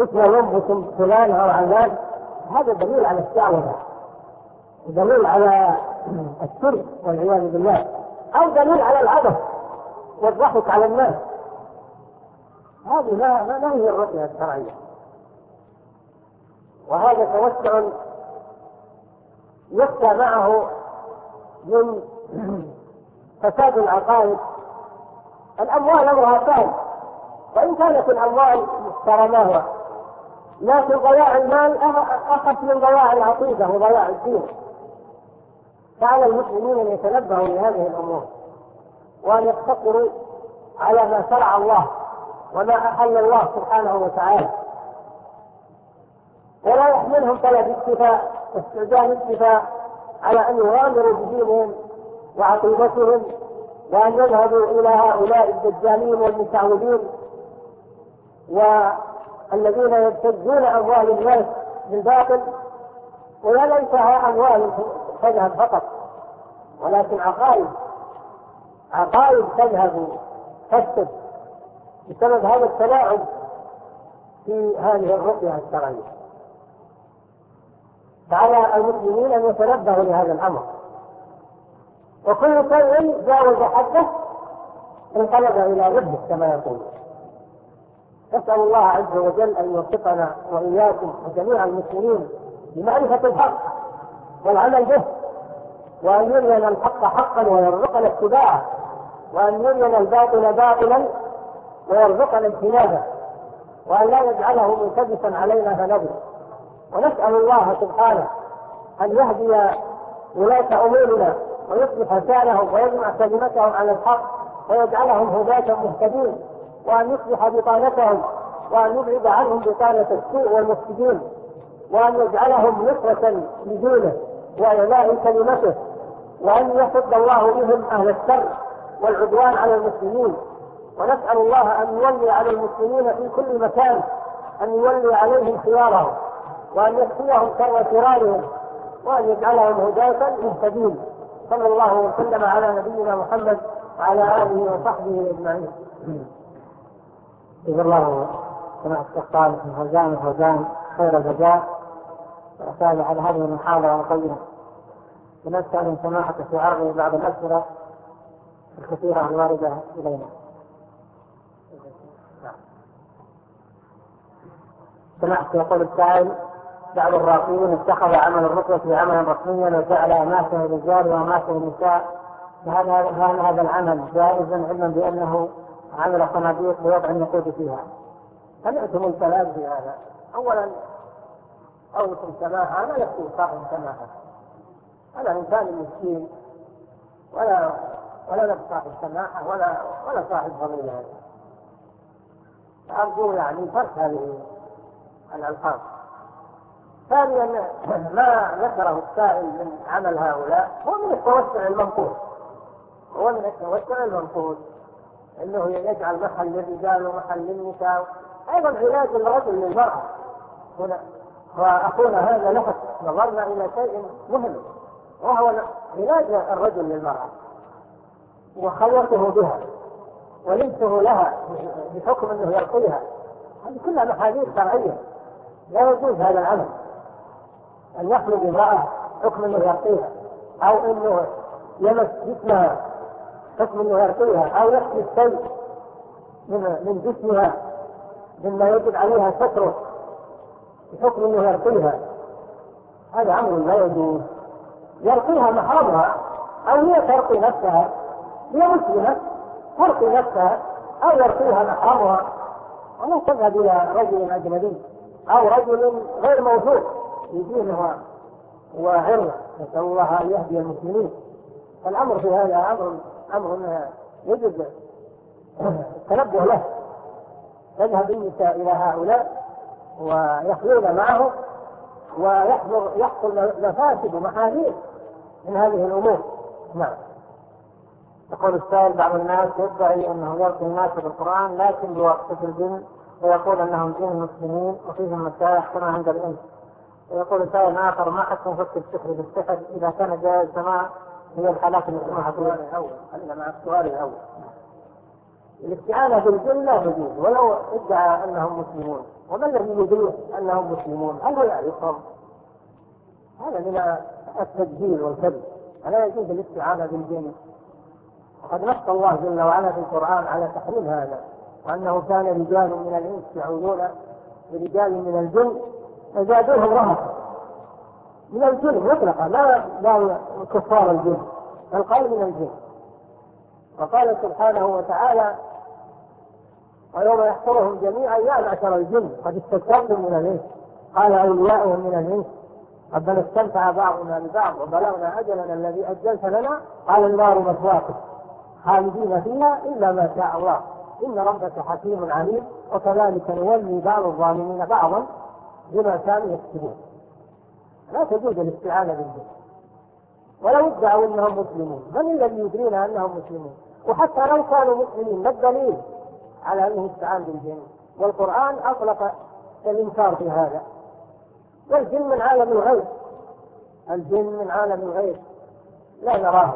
اسم الأم واسم فلان أو علان هذا دليل على الشعوذة دليل على الشرك والعياذ بالله. أو دليل على العبث والضحك على الناس. هذه ما لا هي الرؤية الشرعية. وهذا توسع يخشى معه من فساد العقائد. الأموال أمرها ثاني وإن كانت الأموال محترمة لكن ضياع المال أخف من ضياع العقيدة وضياع الدين. فعلى المسلمين أن يتنبهوا لهذه الأمور وأن يقتصروا على ما شرع الله وما أحل الله سبحانه وتعالى. ولا يحملهم طلب اكتفاء استعجال اكتفاء على أن يغامروا بدينهم وعقيدتهم وأن يذهبوا إلى هؤلاء الدجالين والمتعودين و الذين يبتزون أموال الناس بالباطل وليس ليتها أموال تذهب فقط ولكن عقائد عقائد تذهب تفسد بسبب هذا التلاعب في هذه الرؤيه الشرعية فعلى المسلمين أن يتنبهوا لهذا الأمر. وكل شيء جاوز حده انقلب إلى ربه كما يقول. نسأل الله عز وجل أن يوفقنا وإياكم وجميع المسلمين لمعرفة الحق والعمل به وأن يرينا الحق حقا ويرزقنا اتباعه وأن يرينا الباطل باطلا ويرزقنا اجتنابه وأن لا يجعله ملتبسا علينا فنبه ونسأل الله سبحانه أن يهدي ولاة أمورنا ويصلح شأنهم ويجمع كلمتهم على الحق ويجعلهم هداة مهتدين. وأن يصلح بطانتهم وأن يبعد عنهم بطانة السوء والمفسدين وأن يجعلهم نصرة لدينه وإعلاء كلمته وأن يصد الله بهم أهل الشر والعدوان على المسلمين. ونسأل الله أن يولي على المسلمين في كل مكان أن يولي عليهم خيارهم وأن يكفيهم شر شرارهم وأن يجعلهم هداة مهتدين صلى الله وسلم على نبينا محمد وعلى آله وصحبه أجمعين. جزا الله سماحة القال من هزام الهزام خير الجزاء. وأسأل على هذه المحاضرة القيمة. ونسأل سماحة في عرض بعض الأسئلة الكثيرة الواردة إلينا. سمعت يقول السائل بعض الراقيين اتخذ عمل الرتبة عملا رسميا وجعل أماسه للرجال وأماسه للنساء فهل هذا العمل جائزا علما بأنه عمل صناديق لوضع النقود فيها. سمعتم الكلام في هذا؟ اولا قولكم سماحه لا يكون صاحب سماحه أنا إنسان مسكين ولا ولا لك صاحب سماحة ولا ولا صاحب فضيله أرجو يعني ترك هذه الألفاظ. ثانيا ما ذكره السائل من عمل هؤلاء؟ هو من التوسع المنقوص هو من التوسع المنقوص أنه يجعل محل للرجال ومحل للنساء أيضا علاج الرجل للمرأة. هنا وأخونا هذا لقد نظرنا إلى شيء مهم وهو علاج الرجل للمرأة. وخلوته بها ولبسه لها بحكم أنه يرقيها. هذه كلها محاذير شرعية. لا يجوز هذا العمل. أن يخلو امرأة حكم أنه يرقيها أو أنه يمس جسمها تكمن ويأكلها أو يحمي الشيء من من جسمها مما يجب عليها ستره بحكم إنه يرقيها. هذا أمر لا يجوز. يرقيها محرمها أو هي ترقي نفسها هي مسلمة ترقي نفسها أو يرقيها محرمها. ولا تذهب إلى رجل أجنبي أو رجل غير موثوق في دينها. وعرضه نسأل الله أن يهدي المسلمين. الامر في هذا أمر أم هنا يجب التنبه له يذهب النساء إلى هؤلاء ويخلون معه ويحضر يحصل مفاسد ومحاذير من هذه الأمور. نعم. يقول السائل بعض الناس يدعي أنه يلقي الناس بالقرآن لكن بواسطة الجن ويقول أنهم جن مسلمين وفيهم مسائح كما عند الإنس. ويقول سائل اخر ما حكم فك السحر بالسحر؟ إذا كان جائز فما هي الحالات اللي في الأول خلينا مع السؤال الأول. الاستعانة بالجن لا تجوز ولو ادعى أنهم مسلمون. وما الذي يدل أنهم مسلمون؟ هل هو يعرفهم؟ هذا من التجهيل والكذب. فلا يجوز الاستعانة بالجن وقد نص الله جل وعلا في القرآن على تحريم هذا. وأنه كان رجال من الإنس يعودون برجال من الجن. فزادوهم رهقا من الجن مطلقة لا لا كفار الجن القول من الجن. وقال سبحانه وتعالى ويوم يحشرهم جميعا يا معشر الجن قد استكثرتم من الإنس. قال أولياؤهم من الإنس. ربنا استمتع بعضنا ببعض وبلغنا أجلنا الذي أجلت لنا. قال النار مثواكم خالدين فيها إلا ما شاء الله. إن ربك حكيم عليم. وكذلك نولي بعض الظالمين بعضا بما كانوا يكسبون. لا تجوز الاستعانة بالجن ولو ادعوا انهم مسلمون. من الذي يدرينا انهم مسلمون؟ وحتى لو كانوا مسلمين ما الدليل على انه استعان بالجن والقرآن أطلق الإنكار في هذا. والجن من عالم الغيب. الجن من عالم الغيب. لا نراه.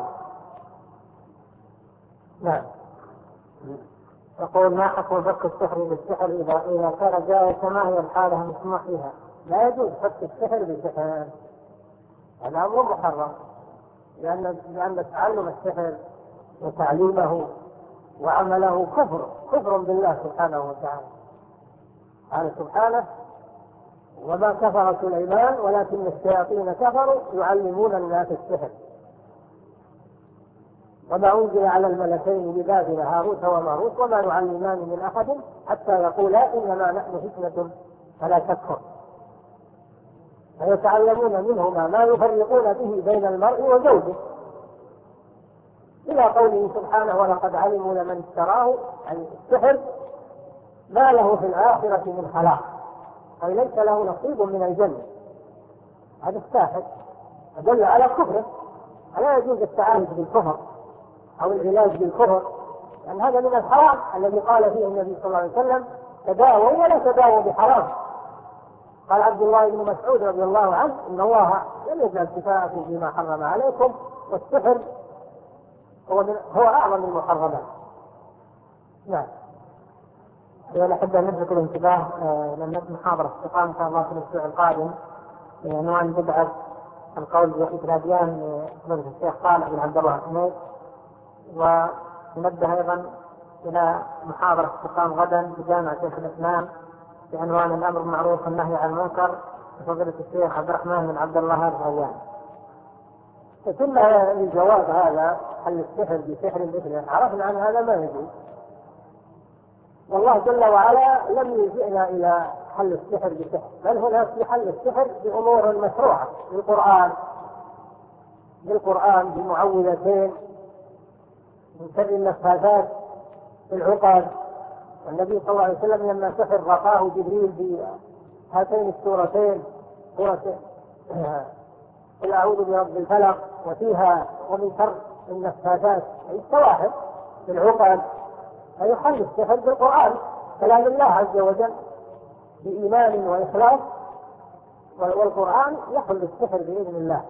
نعم. يقول ما حكم فك السحر بالسحر اذا إذا كان جائز ما هي الحالة المسموح بها؟ لا يجوز حتى السحر بسحر هذا أمر محرم. لأن لأن تعلم السحر وتعليمه وعمله كفر. كفر بالله سبحانه وتعالى. قال سبحانه وما كفر سليمان ولكن الشياطين كفروا يعلمون الناس السحر. وما أنزل على الملكين ببابل هاروت وماروت وما يعلمان من أحد حتى يقولا إنما نحن فتنة فلا تكفر. ويتعلمون منهما ما يفرقون به بين المرء وزوجه. إلى قوله سبحانه ولقد علموا لمن اشتراه عن السحر ما له في الآخرة من خلاق. أي ليس له نصيب من الجنة. هذا الساحر أدل على كفره ألا يجوز التعالج بالكفر أو العلاج بالكفر لأن يعني هذا من الحرام الذي قال فيه النبي صلى الله عليه وسلم تداووا ولا تداووا بحرام. قال عبد الله بن مسعود رضي الله عنه إن الله لم يجعل كفاءكم فيما حرم عليكم والسحر هو من هو أعظم المحرمات. نعم. ايها الاحبه نلفت الانتباه آه، لأن محاضره استقام إن شاء الله في الأسبوع القادم بعنوان بدعة القول بوحيد الاديان لفضيله الشيخ صالح بن عبد الله الحميد وننبه أيضا إلى محاضرة استقام غدا بجامعة شيخ الإسلام بعنوان الأمر بالمعروف والنهي عن المنكر بفضيلة الشيخ عبد الرحمن بن عبد الله الريان. فكل الجواب هذا حل السحر بسحر مثله عرفنا عن هذا ما يجوز. والله جل وعلا لم يجئنا إلى حل السحر بسحر، بل هناك في حل السحر بأمور مشروعة بالقرآن بالقرآن بمعوذتين من شر النفاثات العقد النبي صلى الله عليه وسلم لما سحر رقاه جبريل بهاتين السورتين سورة قل أعوذ برب الفلق وفيها ومن شر النفاثات. يعني أي السواحل في العقل فيحل السحر بالقرآن كلام الله عز وجل بإيمان وإخلاص والقرآن يحل السحر بإذن الله.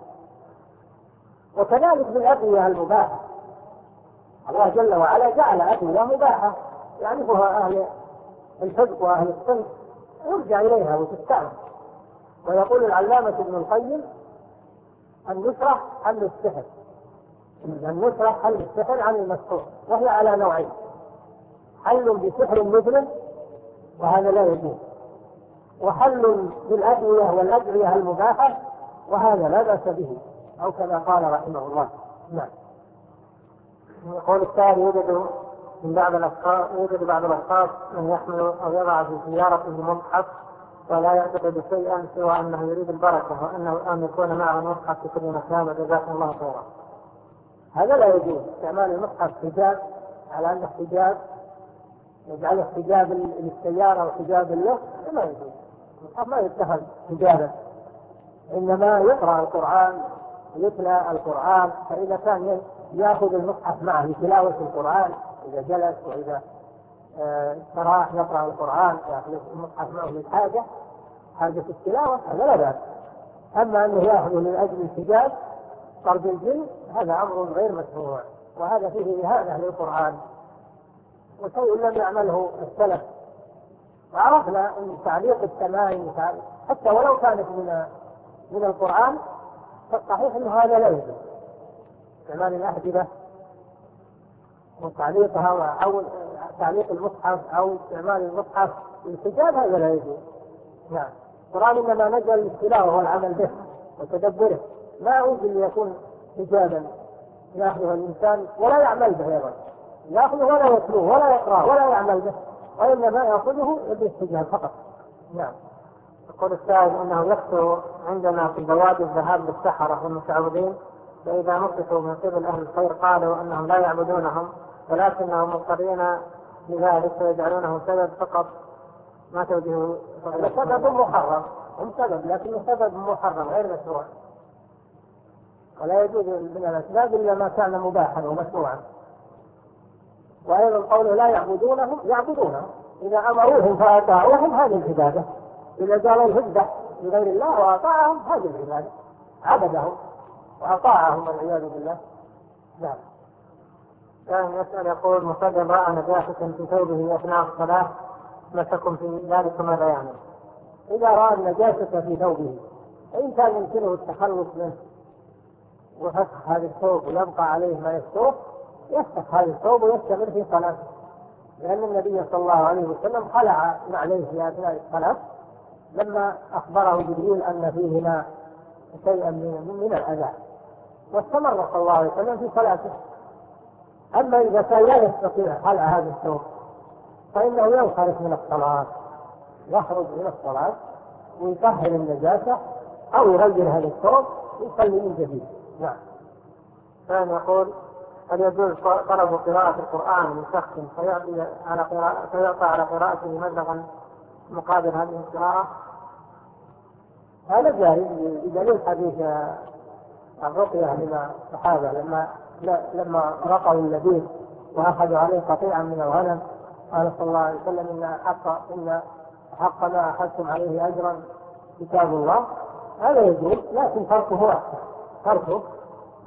وكذلك بالأدوية المباحة. الله جل وعلا جعل أدوية مباحة. يعرفها أهل الحزب وأهل السن يرجع إليها وتستعمل. ويقول العلامة ابن القيم النصرة حل السحر. النصرة حل السحر عن المسحور وهي على نوعين. حل بسحر مثله وهذا لا يجوز. وحل بالأدوية والأدعية المباحة وهذا لا بأس به أو كما قال رحمه الله. نعم. القول الثاني يوجد من بعض الأشخاص يوجد بعض الأشخاص من يحمل أو يضع في سيارته مصحف ولا يعتقد شيئا سوى أنه يريد البركة وأنه أن يكون معه مصحف في كل مكان وجزاكم الله خيرا. هذا لا يجوز استعمال المصحف حجاب على أنه حجاب يجعله حجاب للسيارة وحجاب له لا يجوز. المصحف ما يتخذ حجابا إنما يقرأ القرآن يتلى القرآن فإذا كان يأخذ المصحف معه لتلاوة القرآن إذا جلس وإذا آه، استراح يقرأ القرآن يأخذ المصحف معه للحاجة حاجة التلاوة هذا لا بأس. أما أنه يأخذ من أجل الحجاب طرد الجن هذا أمر غير مشروع وهذا فيه إهانة للقرآن. وشيء لم يعمله السلف. وعرفنا أن تعليق التمائم حتى ولو كانت من من القرآن فالصحيح أن هذا لا يجوز. كمان الأحجبة من تعليقها أو تعليق المصحف أو استعمال المصحف للحجاب هذا لا يجوز. نعم. القرآن إنما نزل للتلاوة والعمل به وتدبره. ما أنزل ليكون حجابا يأخذه الإنسان ولا يعمل به أيضا. يأخذه ولا يتلوه ولا يقرأه ولا يعمل به وإنما يأخذه بالاستجهاد فقط. نعم. يقول السائل إنه يكثر عندنا في بوادي الذهاب للسحرة والمتعوذين فإذا نصحوا من قبل أهل الخير قالوا إنهم لا يعبدونهم. ولكنهم مضطرين لذلك ويجعلونه سبب فقط ما توجهه سبب محرم هم سبب لكنه سبب محرم غير مشروع. ولا يجوز من الأسباب إلا ما كان مباحا ومشروعا. وأيضا قوله لا يعبدونهم يعبدونهم. إذا أمروهم فأطاعوهم هذه العبادة. إذا قالوا الهده لغير الله وأطاعهم هذه العبادة. عبدهم وأطاعهم والعياذ بالله. نعم. كان يسأل يقول مصلى رأى نجاسة في ثوبه أثناء الصلاة ما الحكم في ذلك ماذا يعني؟ إذا رأى النجاسة في ثوبه فإن كان يمكنه التخلص منه وفسخ هذا الثوب ويبقى عليه ما يستوب يفسخ هذا الثوب ويستمر في صلاته. لأن النبي صلى الله عليه وسلم خلع عليه في أثناء الصلاة لما أخبره جبريل أن فيه ما شيئا من الأذى واستمر صلى الله عليه وسلم في صلاته. أما إذا كان لا يستطيع خلع هذا الثوب فإنه ينخرط من الصلاة يخرج من الصلاة ويطهر النجاسة أو يغير هذا الثوب ويصلي من جديد نعم كان يقول هل يجوز طلب قراءة القرآن من شخص فيعطي على قراءة فيعطى على قراءته مبلغا مقابل هذه القراءة؟ هذا جائز بدليل حديث الرقية من الصحابة لما لما رقوا النبيذ وأخذوا عليه قطيعا من الغنم قال صلى الله عليه وسلم إن حق إن حق ما أخذتم عليه أجرا كتاب الله. هذا يجوز لكن فرقه أحسن. فرقه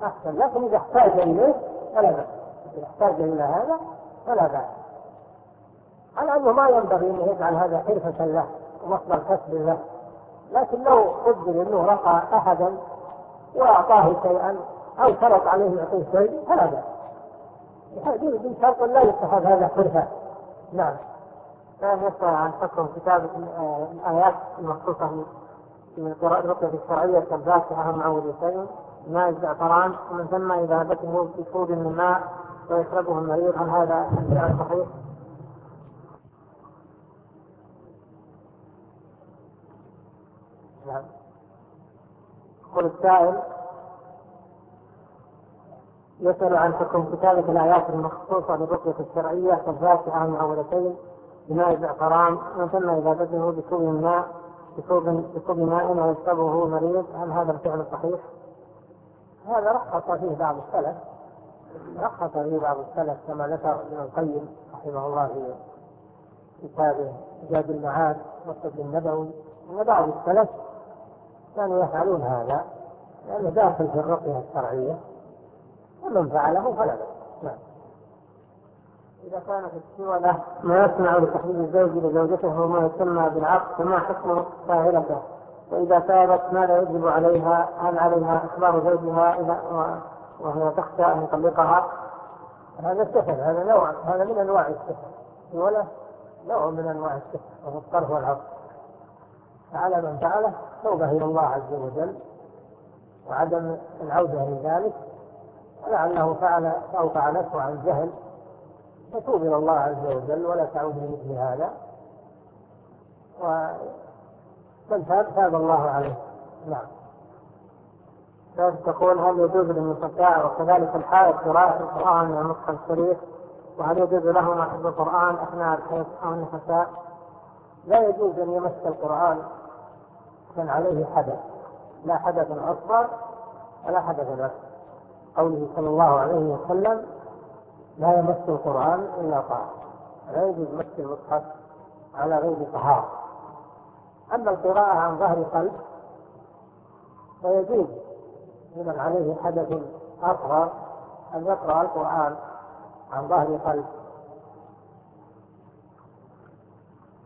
أحسن. لكن إذا احتاج إليه فلا بأس. إذا احتاج إلى هذا فلا بأس. على أنه ما ينبغي أن يجعل هذا حرفة له ومصدر كسب له. لكن لو قدر أنه رقى أحدا وأعطاه شيئا أو فرض عليه يقول شيء فلا بأس. هذه بشرط لا يتخذ هذا حرفة نعم. لا يسأل عن حكم كتابة الآيات المخصوصة من قراءة الرقية الشرعية كالفاتحة هم أول ماء الزعفران ومن ثم إذا هبته بكوب من ماء ويشربه المريض هل هذا صحيح؟ نعم. يقول السائل يسأل عن حكم كتابة الآيات المخصوصة للرقية الشرعية كالفاتحة معولتين بماء زعفران ثم إذا بدله بكوب ماء بكوب بكوب ماء ويشربه يشربه مريض. هل هذا الفعل صحيح؟ هذا رخص فيه بعض السلف رخص فيه بعض السلف كما ذكر ابن القيم رحمه الله في كتابه زاد المعاد والطب النبوي. أن بعض السلف كانوا يفعلون هذا لأنه داخل في الرقية الشرعية. ومن فعله فلا نعم. إذا كانت السولة ما يصنع بتحويل الزوج لزوجته وما يسمى بالعقد فما حكم فاعلته؟ وإذا تابت ماذا يجب عليها هل عليها إخبار زوجها إذا وهي تخشى أن يطلقها. هذا السفل هذا نوع هذا من أنواع السفل ولا نوع من أنواع السفل وهو الطرف والعقد. فعلى من فعله توبة إلى الله عز وجل وعدم العودة لذلك لعله فعل أو فعلته عن جهل فتوب إلى الله عز وجل ولا تعود لمثل هذا. ومن تاب تاب الله عليه. نعم. نعم، تقول هل يجوز للمستطاع وكذلك الحائط قراءة القرآن من الشريف؟ وهل يجوز لهما حفظ القرآن أثناء الحيض أو النفساء؟ لا يجوز أن يمس القرآن من عليه حدث لا حدث أصغر ولا حدث أكبر. قوله صلى الله عليه وسلم لا يمس القرآن إلا طاهر لا يجوز مس المصحف على غير طهارة. أما القراءة عن ظهر قلب فيجوز لمن عليه حدث أصغر أن يقرأ القرآن عن ظهر قلب.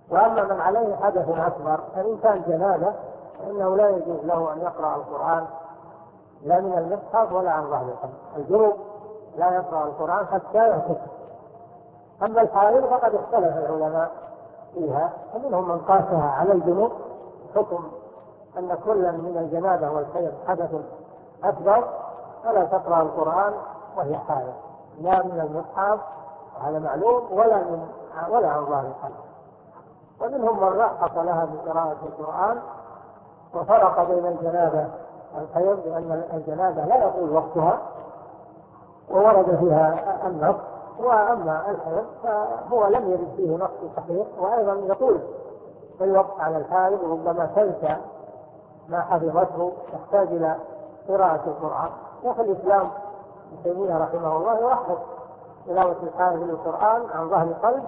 وأما من عليه حدث أكبر الإنسان جنابة فإنه لا يجوز له أن يقرأ القرآن لا من المصحف ولا عن ظهر القلب الجنوب لا يقرأ القرآن حتى يعتكف أما الحائض فقد اختلف العلماء فيها فمنهم من قاسها على الجنوب حكم أن كلا من الجنابة والحيض حدث أكبر فلا تقرأ القرآن وهي حائض. لا من المصحف على معلوم ولا من ولا عن ظهر القلب ومنهم من رخص لها بقراءة القرآن وفرق بين الجنابة فيبدو أن الجنازة لا يطول وقتها وورد فيها النص وأما الحيض فهو لم يرد فيه نص صحيح وأيضا يطول الوقت على الحائض وربما تنسى ما حفظته تحتاج إلى قراءة القرآن. وفي الإسلام ابن تيمية رحمه الله يرحب تلاوة الحائض للقرآن عن ظهر قلب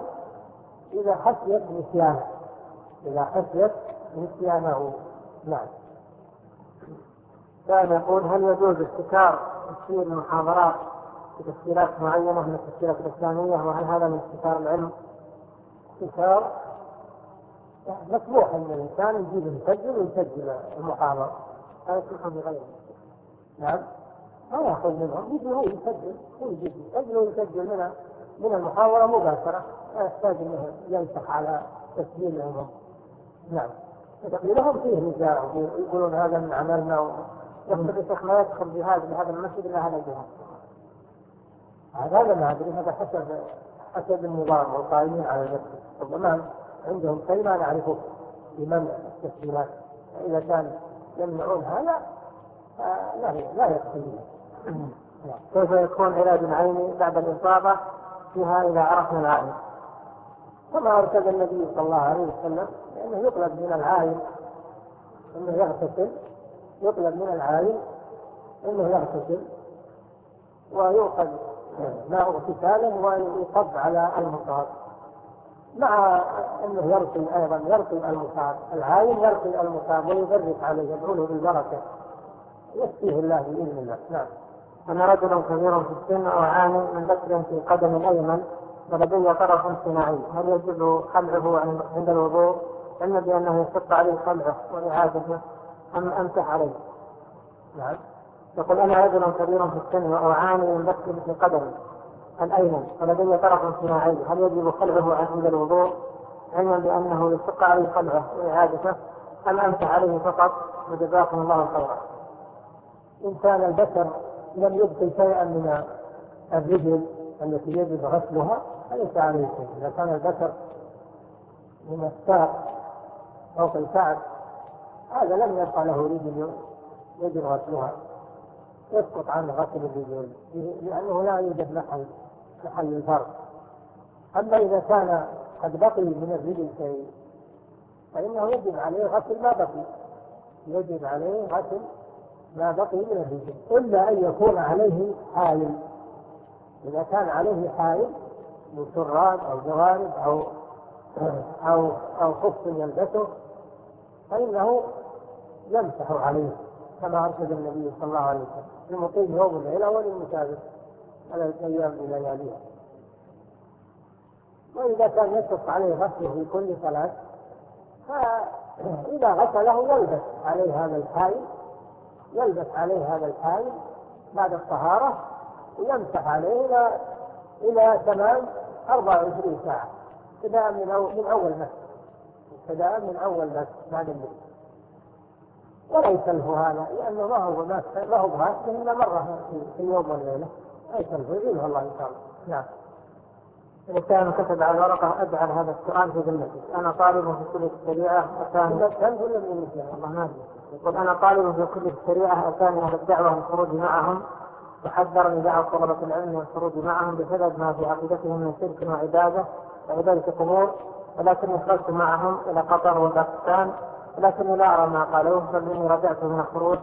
إذا خشيت نسيانه إذا خشيت نسيانه. نعم. كان يقول هل يجوز احتكار تفسير المحاضرات بتفسيرات معينة من التفسيرات الإسلامية وهل هذا من احتكار العلم؟ احتكار مسموح أن الإنسان يجيب المسجل ويسجل المحاضرة. هذا يصلح بغيره. نعم. ما يأخذ منهم يجي هو يسجل. هو يجيب يسجل ويسجل منها. من المحاورة مباشرة. لا يحتاج أنه ينصح على تسجيلهم نعم. تسجيلهم فيه نزاع ويقولون هذا من عملنا يقول الشيخ ما يدخل جهاز لهذا المسجد إلا هذا الجهاز هذا ما أدري هذا حسب حسب النظام والقائمين على المسجد. ربما عندهم شيء ما نعرفه لمنع التسجيلات. فاذا كان يمنعون هذا لا لا يدخل كيف يكون علاج العين بعد الإصابة فيها إذا عرفنا العين؟ كما أرشد النبي صلى الله عليه وسلم لأنه يطلب من العائل أنه يغتسل يطلب من العالم أنه يغتسل ويوقد ماء اغتسالا ويقض على المصاب مع أنه يرقي أيضا يرقي المصاب العالم يرقي المصاب ويبرك عليه يدعو له بالبركة. يكفيه الله بإذن الله. نعم. أن رجلا كبيرا في السن أعاني من بكر في قدم الأيمن ولدي طرف صناعي هل يجب خلعه عند الوضوء؟ علم بأنه يشق عليه خلعه وإعادته. أم أمسح عليه؟ نعم. يقول أنا رجل كبير في السن وأعاني من بث في قدمي الأيمن ولدي طرف صناعي. هل يجب خلعه عند الوضوء؟ علما بأنه يشق عليه خلعه وإعادته. أم أمسح عليه فقط؟ وجزاكم الله خيرا. إن كان البشر لم يبقي شيئا من الرجل التي يجب غسلها فليس عليه شيء. إذا كان البشر من الساق فوق الكعب هذا لم يبقى له رجل يجب غسلها. يسقط عن غسل الرجل لأنه لا يوجد محل محل الفرق أما إذا كان قد بقي من الرجل شيء فإنه يجب عليه غسل ما بقي. يجب عليه غسل ما بقي من الرجل إلا أن يكون عليه حائل. إذا كان عليه حائل من شراب أو جوارب أو أو أو خف يلبسه فإنه يمسح عليه كما أرشد النبي صلى الله عليه وسلم. للمقيم يوم الليلة وللمسافر على الأيام بلياليها وإذا كان يشق عليه غسله في كل صلاة فإذا غسله يلبس عليه هذا الحائل يلبس عليه هذا الحائل بعد الطهارة ويمسح عليه إلى إلى تمام 24 ساعة. ابتداء من أول من أول مسح ابتداء من أول مسح بعد الليل. وليس له هذا لأنه ما هو ما هو بهاسته إلا مرة في يوم وليلة. ليس له يجيبها الله إن شاء الله نعم. الإنسان كتب على الورقة أجعل هذا السؤال في ذمتي. أنا طالب في كلية الشريعة أتاني. الله ما يقول أنا طالب في كلية الشريعة أتاني أهل الدعوة والخروج معهم. وحذرني دعوة طلبة العلم والخروج معهم بسبب ما في عقيدتهم من شرك وعبادة وعبادة قبور ولكني خرجت معهم إلى قطر وباكستان لكني لا أرى ما قالوه فإني رجعت من الخروج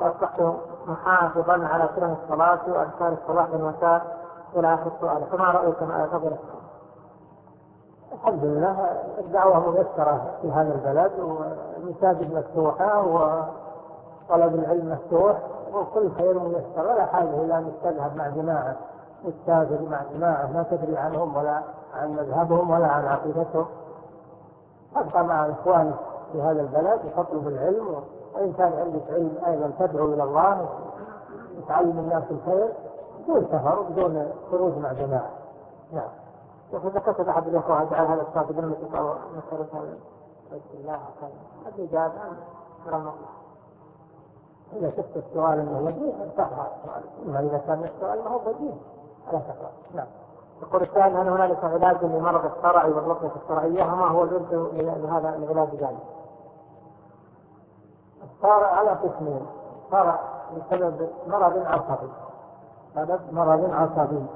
وأصبحت محافظا على سنن الصلاة وأذكار الصلاة والمساء إلى آخر السؤال. فما رأيكم على فضل الحمد لله الدعوة ميسرة في هذا البلد والمساجد مفتوحة وطلب العلم مفتوح وكل خير ميسر. ولا حاجة إلى أن تذهب مع جماعة وتسافر مع جماعة. ما تدري عنهم ولا عن مذهبهم ولا عن عقيدتهم. تبقى مع إخوانك في هذا البلد وتطلب العلم وإن كان عندك علم أيضا تدعو إلى الله وتعلم الناس الخير بدون سفر وبدون خروج مع جماعة. نعم. وفي ذكرت أحد الإخوة على هذا الصلاة بدون ما تطلع مسألة الله خير. الله. إذا شفت السؤال أنه وجيه تقرأ السؤال. إذا كان السؤال ما هو وجيه على تقرأ نعم. يقول السائل هل هنالك علاج لمرض الصرع والرقية الصرعية؟ وما هو الجزء لهذا العلاج ذلك؟ صار على قسمين صار بسبب مرض عصبي. سبب مرض عصبي.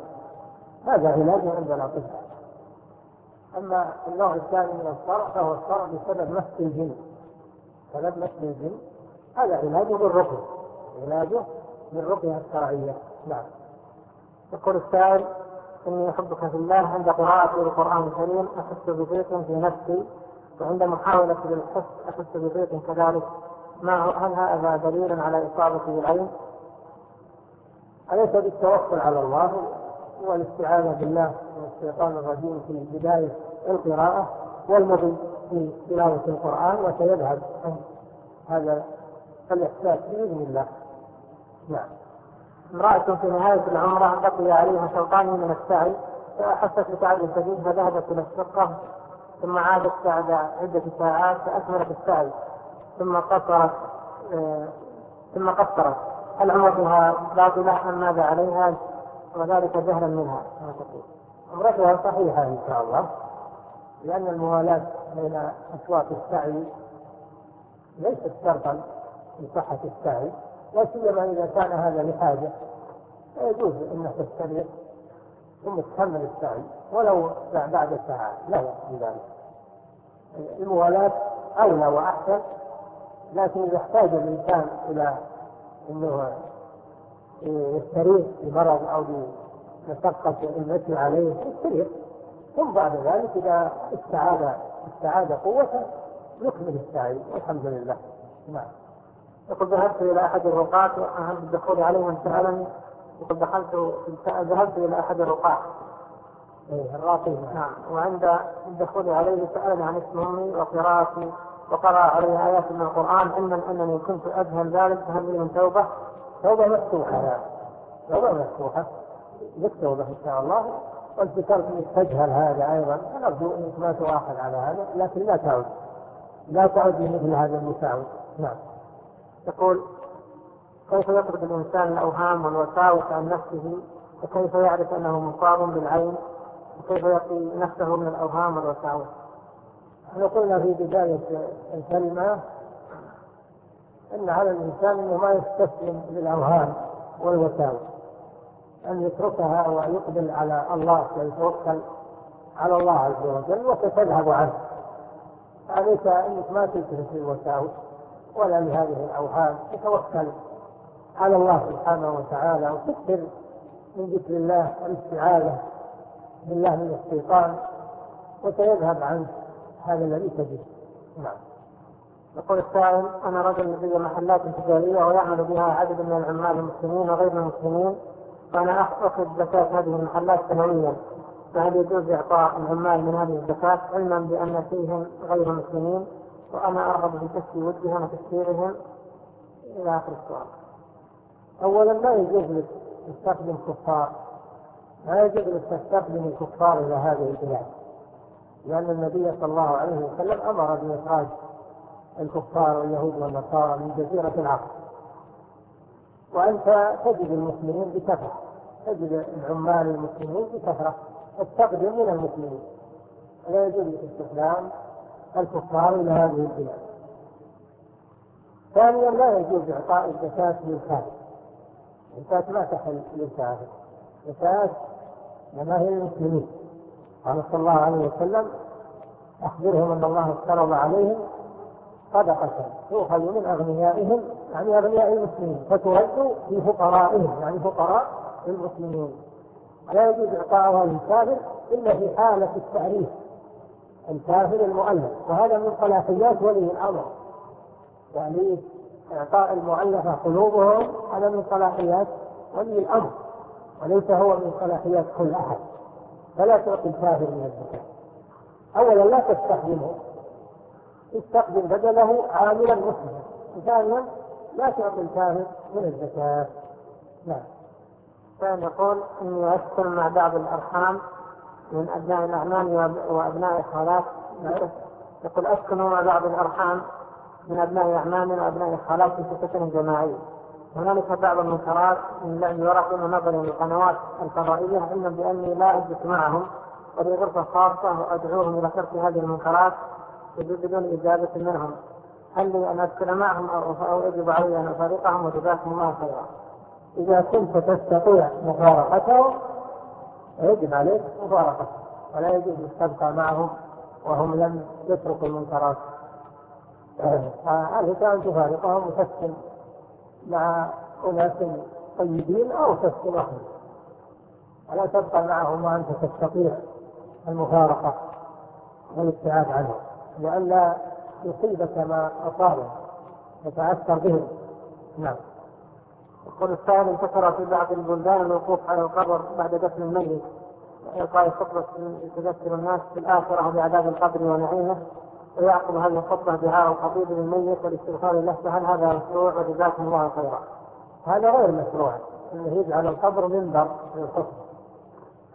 هذا علاج عند العقيدة أما النوع الثاني من الصرع فهو الصرع بسبب مس الجن. سبب مس الجن. هذا علاجه بالرقية. علاجه بالرقية الشرعية نعم. يقول السائل إني أحبك في الله عند قراءتي للقرآن الكريم أحس بضيق في نفسي وعند محاولتي للحس أحس بضيق كذلك. ما هو هل هذا دليل على إصابته العين؟ أليس بالتوكل على الله؟ والاستعاذة بالله من الشيطان الرجيم في بداية القراءة والمضي في تلاوة القرآن وسيذهب هذا الإحساس بإذن الله. نعم. امرأة في نهاية العمرة بقي عليها شوطان من السعي فأحست بتعب شديد فذهبت إلى الشقة ثم عادت بعد عدة ساعات فأكملت السعي. ثم قصرت ثم قصرت هل عمرها باطلة أم ماذا عليها؟ وذلك جهلا منها. كما تقول عمرتها صحيحة إن شاء الله لأن الموالاة بين أشواط السعي ليست شرطا لصحة السعي لا سيما إذا كان هذا لحاجة فيجوز أنها تستريح ثم تكمل السعي ولو بعد ساعات لا يحصل ذلك الموالاة أولى وأحسن. لكن يحتاج الإنسان إلى أنه يستريح بمرض أو بمشقة المثل عليه يستريح. ثم بعد ذلك إذا استعاد استعاد قوته يكمل السعي. والحمد لله. نعم. يقول ذهبت إلى أحد الرقاة أهم الدخول عليه من سألني. يقول دخلت ذهبت إلى أحد الرقاة. إيه، الراقي نعم. وعند الدخول عليه سألني عن اسم أمي وقراءتي. وقرأ عليه آيات من القرآن علما أنني كنت أجهل ذلك فهل لي من توبة؟ توبة مفتوحة توبة مفتوحة. للتوبة إن شاء الله. والذكر تجهل هذا أيضا. فنرجو أنك ما تؤاخذ على هذا لكن لا تعود. لا تعود لمثل هذا المساوي. نعم. يقول كيف يطرد الإنسان الأوهام والوساوس عن نفسه؟ وكيف يعرف أنه مصاب بالعين؟ وكيف يقي نفسه من الأوهام والوساوس؟ إحنا قلنا في بداية الكلمة أن على الإنسان أنه ما يستسلم للأوهام والوساوس أن يتركها ويقبل على الله ويتوكل على الله عز وجل وستذهب عنه. عليك أنك ما تلتفت للوساوس ولا لهذه الأوهام تتوكل على الله سبحانه وتعالى وتكثر من ذكر الله والاستعاذة بالله من الشيطان وتيذهب عنك هذا الذي تجد نعم. يقول السائل أنا رجل لدي محلات تجارية ويعمل بها عدد من العمال المسلمين وغير المسلمين وأنا أخذ زكاة هذه المحلات سنويا. فهل يجوز إعطاء العمال من هذه الزكاة علما بأن فيهم غير مسلمين وأنا أرغب في بكسب وجههم وتسويعهم إلى آخر السؤال. اولا لا يجوز للمستخدم كفار لا يجوز للمستخدم الكفار إلى هذه البلاد. لأن النبي صلى الله عليه وسلم أمر بإخراج الكفار واليهود والنصارى من جزيرة العرب وأنت تجد المسلمين بكثرة تجد العمال المسلمين بكثرة التقدم من المسلمين. لا يجوز استخدام الكفار إلى هذه البلاد. ثانيا لا يجوز إعطاء الزكاة للكافر. الزكاة ما تحل للكافر. الزكاة لما هي للمسلمين. قال صلى الله عليه وسلم أخبرهم أن الله افترض عليهم صدقة تؤخذ من أغنيائهم يعني أغنياء المسلمين فترد في فقرائهم يعني فقراء المسلمين. لا يجوز إعطاؤها للكافر إلا في حالة التعريف الكافر المؤلف وهذا من صلاحيات ولي الأمر. يعني إعطاء المؤلفة قلوبهم هذا من صلاحيات ولي الأمر وليس هو من صلاحيات كل أحد. فلا تعطي الكافر من الزكاة. أولا لا تستخدمه. استخدم بدله عاملا مسلما. ثانيا لا تعطي الكافر من الزكاة. نعم. كان يقول إني اشتر مع بعض الأرحام من أبناء الاعمام وأبناء الخالات يقول اسكن مع بعض الأرحام من أبناء اعمام وأبناء الخالات في سكن جماعيه هنالك بعض المنكرات من يرى من نظر القنوات الفضائية علما بأني لا أجلس معهم ولي غرفة خاصة وأدعوهم إلى ترك هذه المنكرات بدون إجابة منهم. هل لي أن أدخل معهم أو يجب علي أن أفارقهم وجزاكم الله خيرا؟ إذا كنت تستطيع مفارقته يجب عليك مفارقته ولا يجوز أن تبقى معهم وهم لم يتركوا المنكرات. آه، آه، عليك أن تفارقهم وتسكن مع أناس طيبين أو تستمحهم ولا تبقى معهم أنت تستطيع المفارقة والابتعاد عنهم لأن يصيبك ما أصابهم يتأثر بهم نعم. يقول السائل انتشر في بعض البلدان الوقوف على القبر بعد دفن الميت وإلقاء خطبة تذكر الناس في الآخرة بعذاب القبر ونعيمه. ويعقب هل الخطبة دعاء الخطيب للميت والاستغفار له فهل هذا مشروع؟ وجزاكم الله خيرا؟ هذا غير مشروع. إنه يجعل القبر منبر للخطبة.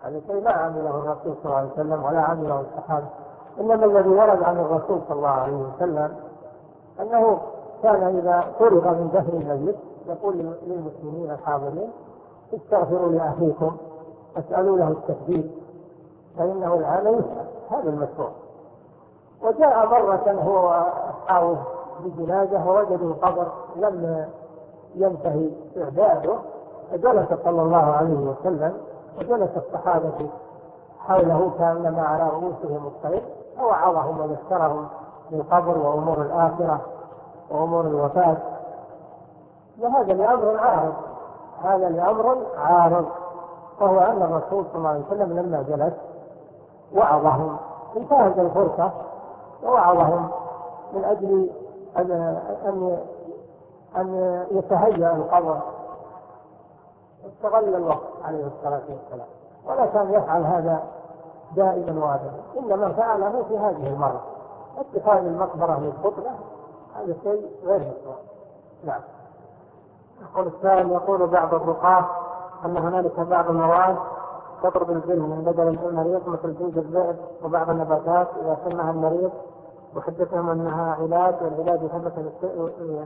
هذا شيء ما عمله الرسول صلى الله عليه وسلم ولا عمله الصحابة. إنما الذي ورد عن الرسول صلى الله عليه وسلم أنه كان إذا فرغ من دفن الميت يقول للمسلمين الحاضرين استغفروا لأخيكم اسالوا له التثبيت فإنه الآن يسأل. هذا المشروع. وجاء مرة هو أو بجنازة ووجد القبر لم ينتهي إعداده فجلس صلى الله عليه وسلم وجلس الصحابة حوله كأنما على رؤوسهم الطريق فوعظهم وذكرهم بالقبر وأمور الآخرة وأمور الوفاة. وهذا لأمر عارض هذا لأمر عارض وهو أن الرسول صلى الله عليه وسلم لما جلس وعظهم انتهت الفرصة ووعظهم من أجل أن, أن, أن يتهيأ القبر استغل الوقت عليه الصلاة والسلام. ولا كان يفعل هذا دائما وابدا. إنما فعله في هذه المرة. اتخاذ المقبرة للخطبة هذا شيء غير مشروع نعم. يقول السائل يقول بعض الرقاة أن هنالك بعض المواد تطرد الجن من بدن المريض مثل جلد الذئب وبعض النباتات إذا سمها المريض وحدثهم أنها علاج والعلاج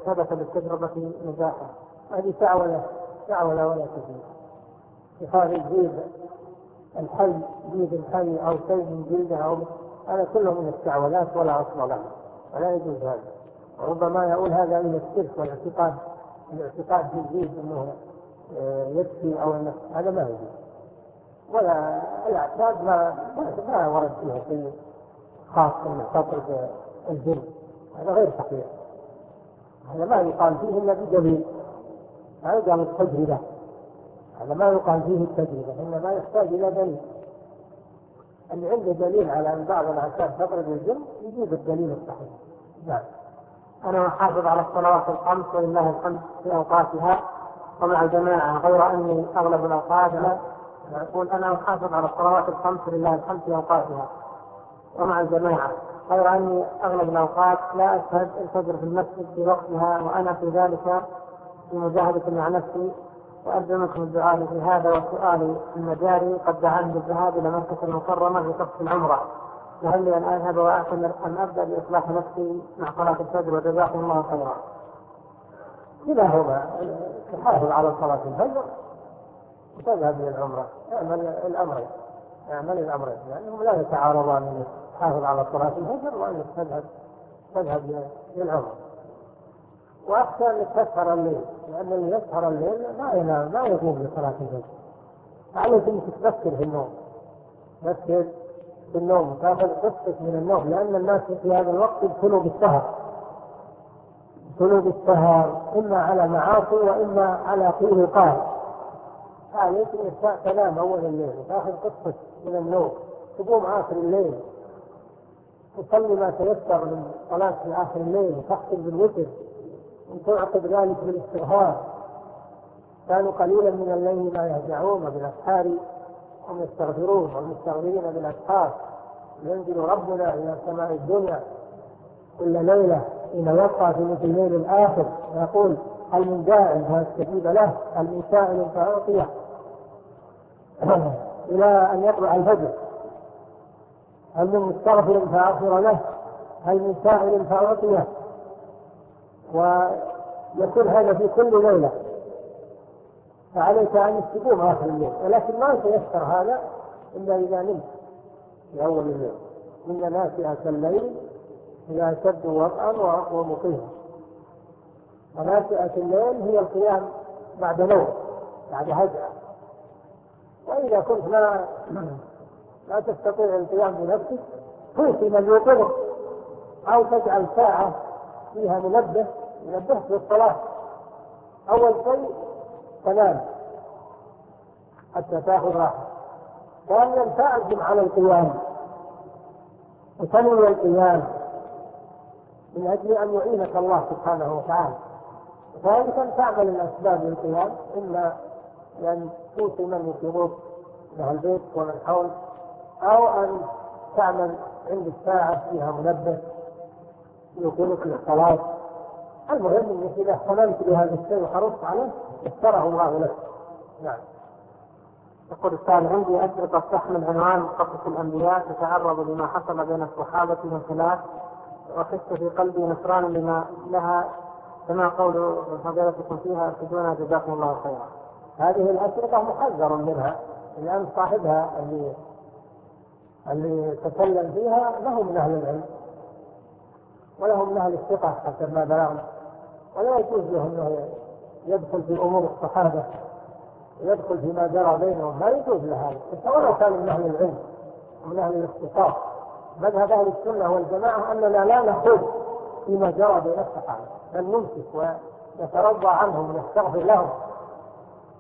ثبت بالتجربة نجاحه هذه تعولة لا ولا تزيد. يحاول يجيب الحي جيد الحي أو شيء من جلده أو هذا كله من التعولات ولا أصل له ولا يجوز هذا. وربما يقول هذا من الشرك والاعتقاد الاعتقاد في الجيد أنه آه، يكفي أو هذا ما يجوز. ولا الاعتاد ما ما ورد فيها شيء خاص من خاطر الجن. هذا غير صحيح. هذا ما يقال فيه إلا بدليل ما يقال التجربة. هذا ما يقال فيه التجربة إنما يحتاج إلى دليل. اللي عنده دليل على أن بعض الاعتاد تطرد الجن يجيب الدليل الصحيح. نعم. أنا أحافظ على الصلوات الخمس ولله الحمد في أوقاتها. ومع الجماعة غير أني أغلب الأوقات. يقول أنا احافظ على الصلوات الخمس لله الحمد في اوقاتها ومع الجماعة. غير اني أغلب الأوقات لا أشهد الفجر في المسجد في وقتها وأنا في ذلك في مجاهده مع نفسي. وأرجو منكم الدعاء في هذا وسؤالي ان جاري قد دعاني بالذهاب إلى مكة المكرمة لقصد العمرة. فهل لي أن أذهب وأعتمر أن أبدأ بإصلاح نفسي مع صلاة الفجر. وجزاكم الله خيرا؟ كلاهما تحافظ على صلاة الفجر. تذهب للعمرة يعمل الأمرين. يعمل الأمرين. لأنهم لا يتعارضان. تحافظ على صلاة الفجر وأنك تذهب. تذهب للعمرة وأخشى أنك تسهر الليل. لأن اللي يسهر الليل ما ينام. ما يقوم لصلاة الفجر. عليك أنك تفكر في النوم. تفكر في النوم. تأخذ قصتك من النوم. لأن الناس في هذا الوقت يدخلوا بالسهر. يدخلوا بالسهر. إما على معاصي وإما على قيل قال يعني تنام أول الليل وتاخذ قصة من النوم تقوم آخر الليل. تصلي ما تيسر من صلاة في آخر الليل وتختم بالوتر وتعقد ذلك بالاستغفار. كانوا قليلا من الليل ما يهجعون وبالأسحار هم يستغفرون والمستغفرين بالأسحار. ينزل ربنا إلى سماء الدنيا كل ليلة حين يبقى في مثل الليل الآخر. ويقول المداعي ويستجيب له المساعد فأعطيه إلى أن يطلع الفجر. المستغفر فأغفر له؟ المساعد فأعطيه ويكون هذا في كل ليلة. فعليك أن تقوم آخر الليل ولكن ما يتيسر هذا إلا إذا نمت. في أول الليل إن ناسئة الليل إذا شد وطئا وأقوى مقيم وناشئة الليل هي القيام بعد نوم بعد هجعة وإذا كنت لا لا تستطيع القيام بنفسك توصي من يوقظك أو تجعل ساعة فيها منبه منبهك للصلاة أول شيء تنام حتى تأخذ راحة. ثانيا تعزم على القيام. وتنوي القيام من أجل أن يعينك الله سبحانه وتعالى. ثالثا تعمل الأسباب للقيام إما أن توصي من يطيبوك من البيت ومن حول أو أن تعمل عند الساعة فيها منبه يقولك للصلاة. المهم أنك إذا حملت بهذا الشيء وحرصت عليه يسره الله لك. نعم. يقول السائل عندي اشرطه تحمل عنوان قصص الأنبياء تتعرض لما حصل بين الصحابة من خلاف وحس في قلبي نصران لما لها كما قول حضرتكم فيها ارشدونا جزاكم الله خيرا. هذه الأسئلة محذر منها. لأن صاحبها اللي اللي تكلم فيها له من أهل العلم. وله من أهل الثقة حسب ما بلغنا ولا يجوز له أنه يدخل في أمور الصحابة. يدخل فيما جرى بينهم. ما يجوز له هذا حتى ولو كان من أهل العلم ومن أهل الاختصاص مذهب أهل السنة والجماعة أننا لا نخوض. فيما جرى بين الصحابة. بل نمسك ونترضى عنهم ونستغفر لهم.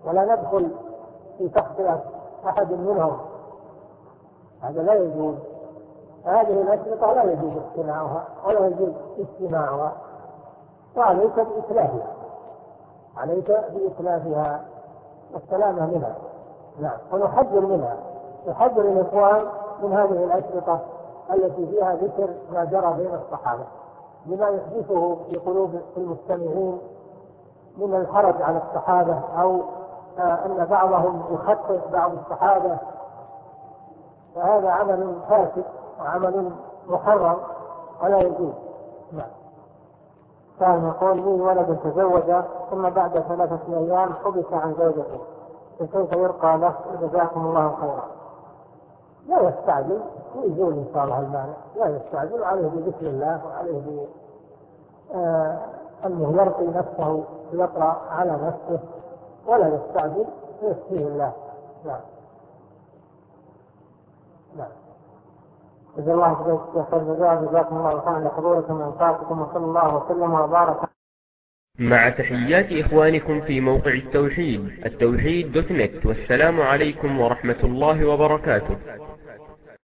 ولا ندخل في تخطئة أحد منهم. هذا لا يجوز. هذه الأشرطة لا يجوز اقتناعها ولا يجوز اجتماعها. وعليك بإتلافها. عليك بإتلافها والسلامة منها. نعم. ونحذر منها. نحذر الإخوان من هذه الأشرطة التي فيها ذكر ما جرى بين الصحابة. لما يحدثه في قلوب المستمعين من الحرج على الصحابة أو آه، أن بعضهم يخطف بعض الصحابة فهذا عمل فاسد وعمل محرم ولا يجوز. نعم. كان يقول لي ولد تزوج ثم بعد ثلاثة أيام حبس عن زوجته فكيف يرقى له جزاكم الله خيرا؟ لا يستعجل ويزول إن شاء الله المعنى لا يستعجل عليه بذكر الله وعليه ب آه، أنه يرقي نفسه يقرأ على نفسه ولا يستعجل يكفيه الله. نعم. نعم. جزا الله خير شيخ الجزاء جزاكم الله خيرا لحضوركم وانفاقكم وصلى الله وسلم وبارك. مع تحيات إخوانكم في موقع التوحيد التوحيد دوت نت والسلام عليكم ورحمة الله وبركاته.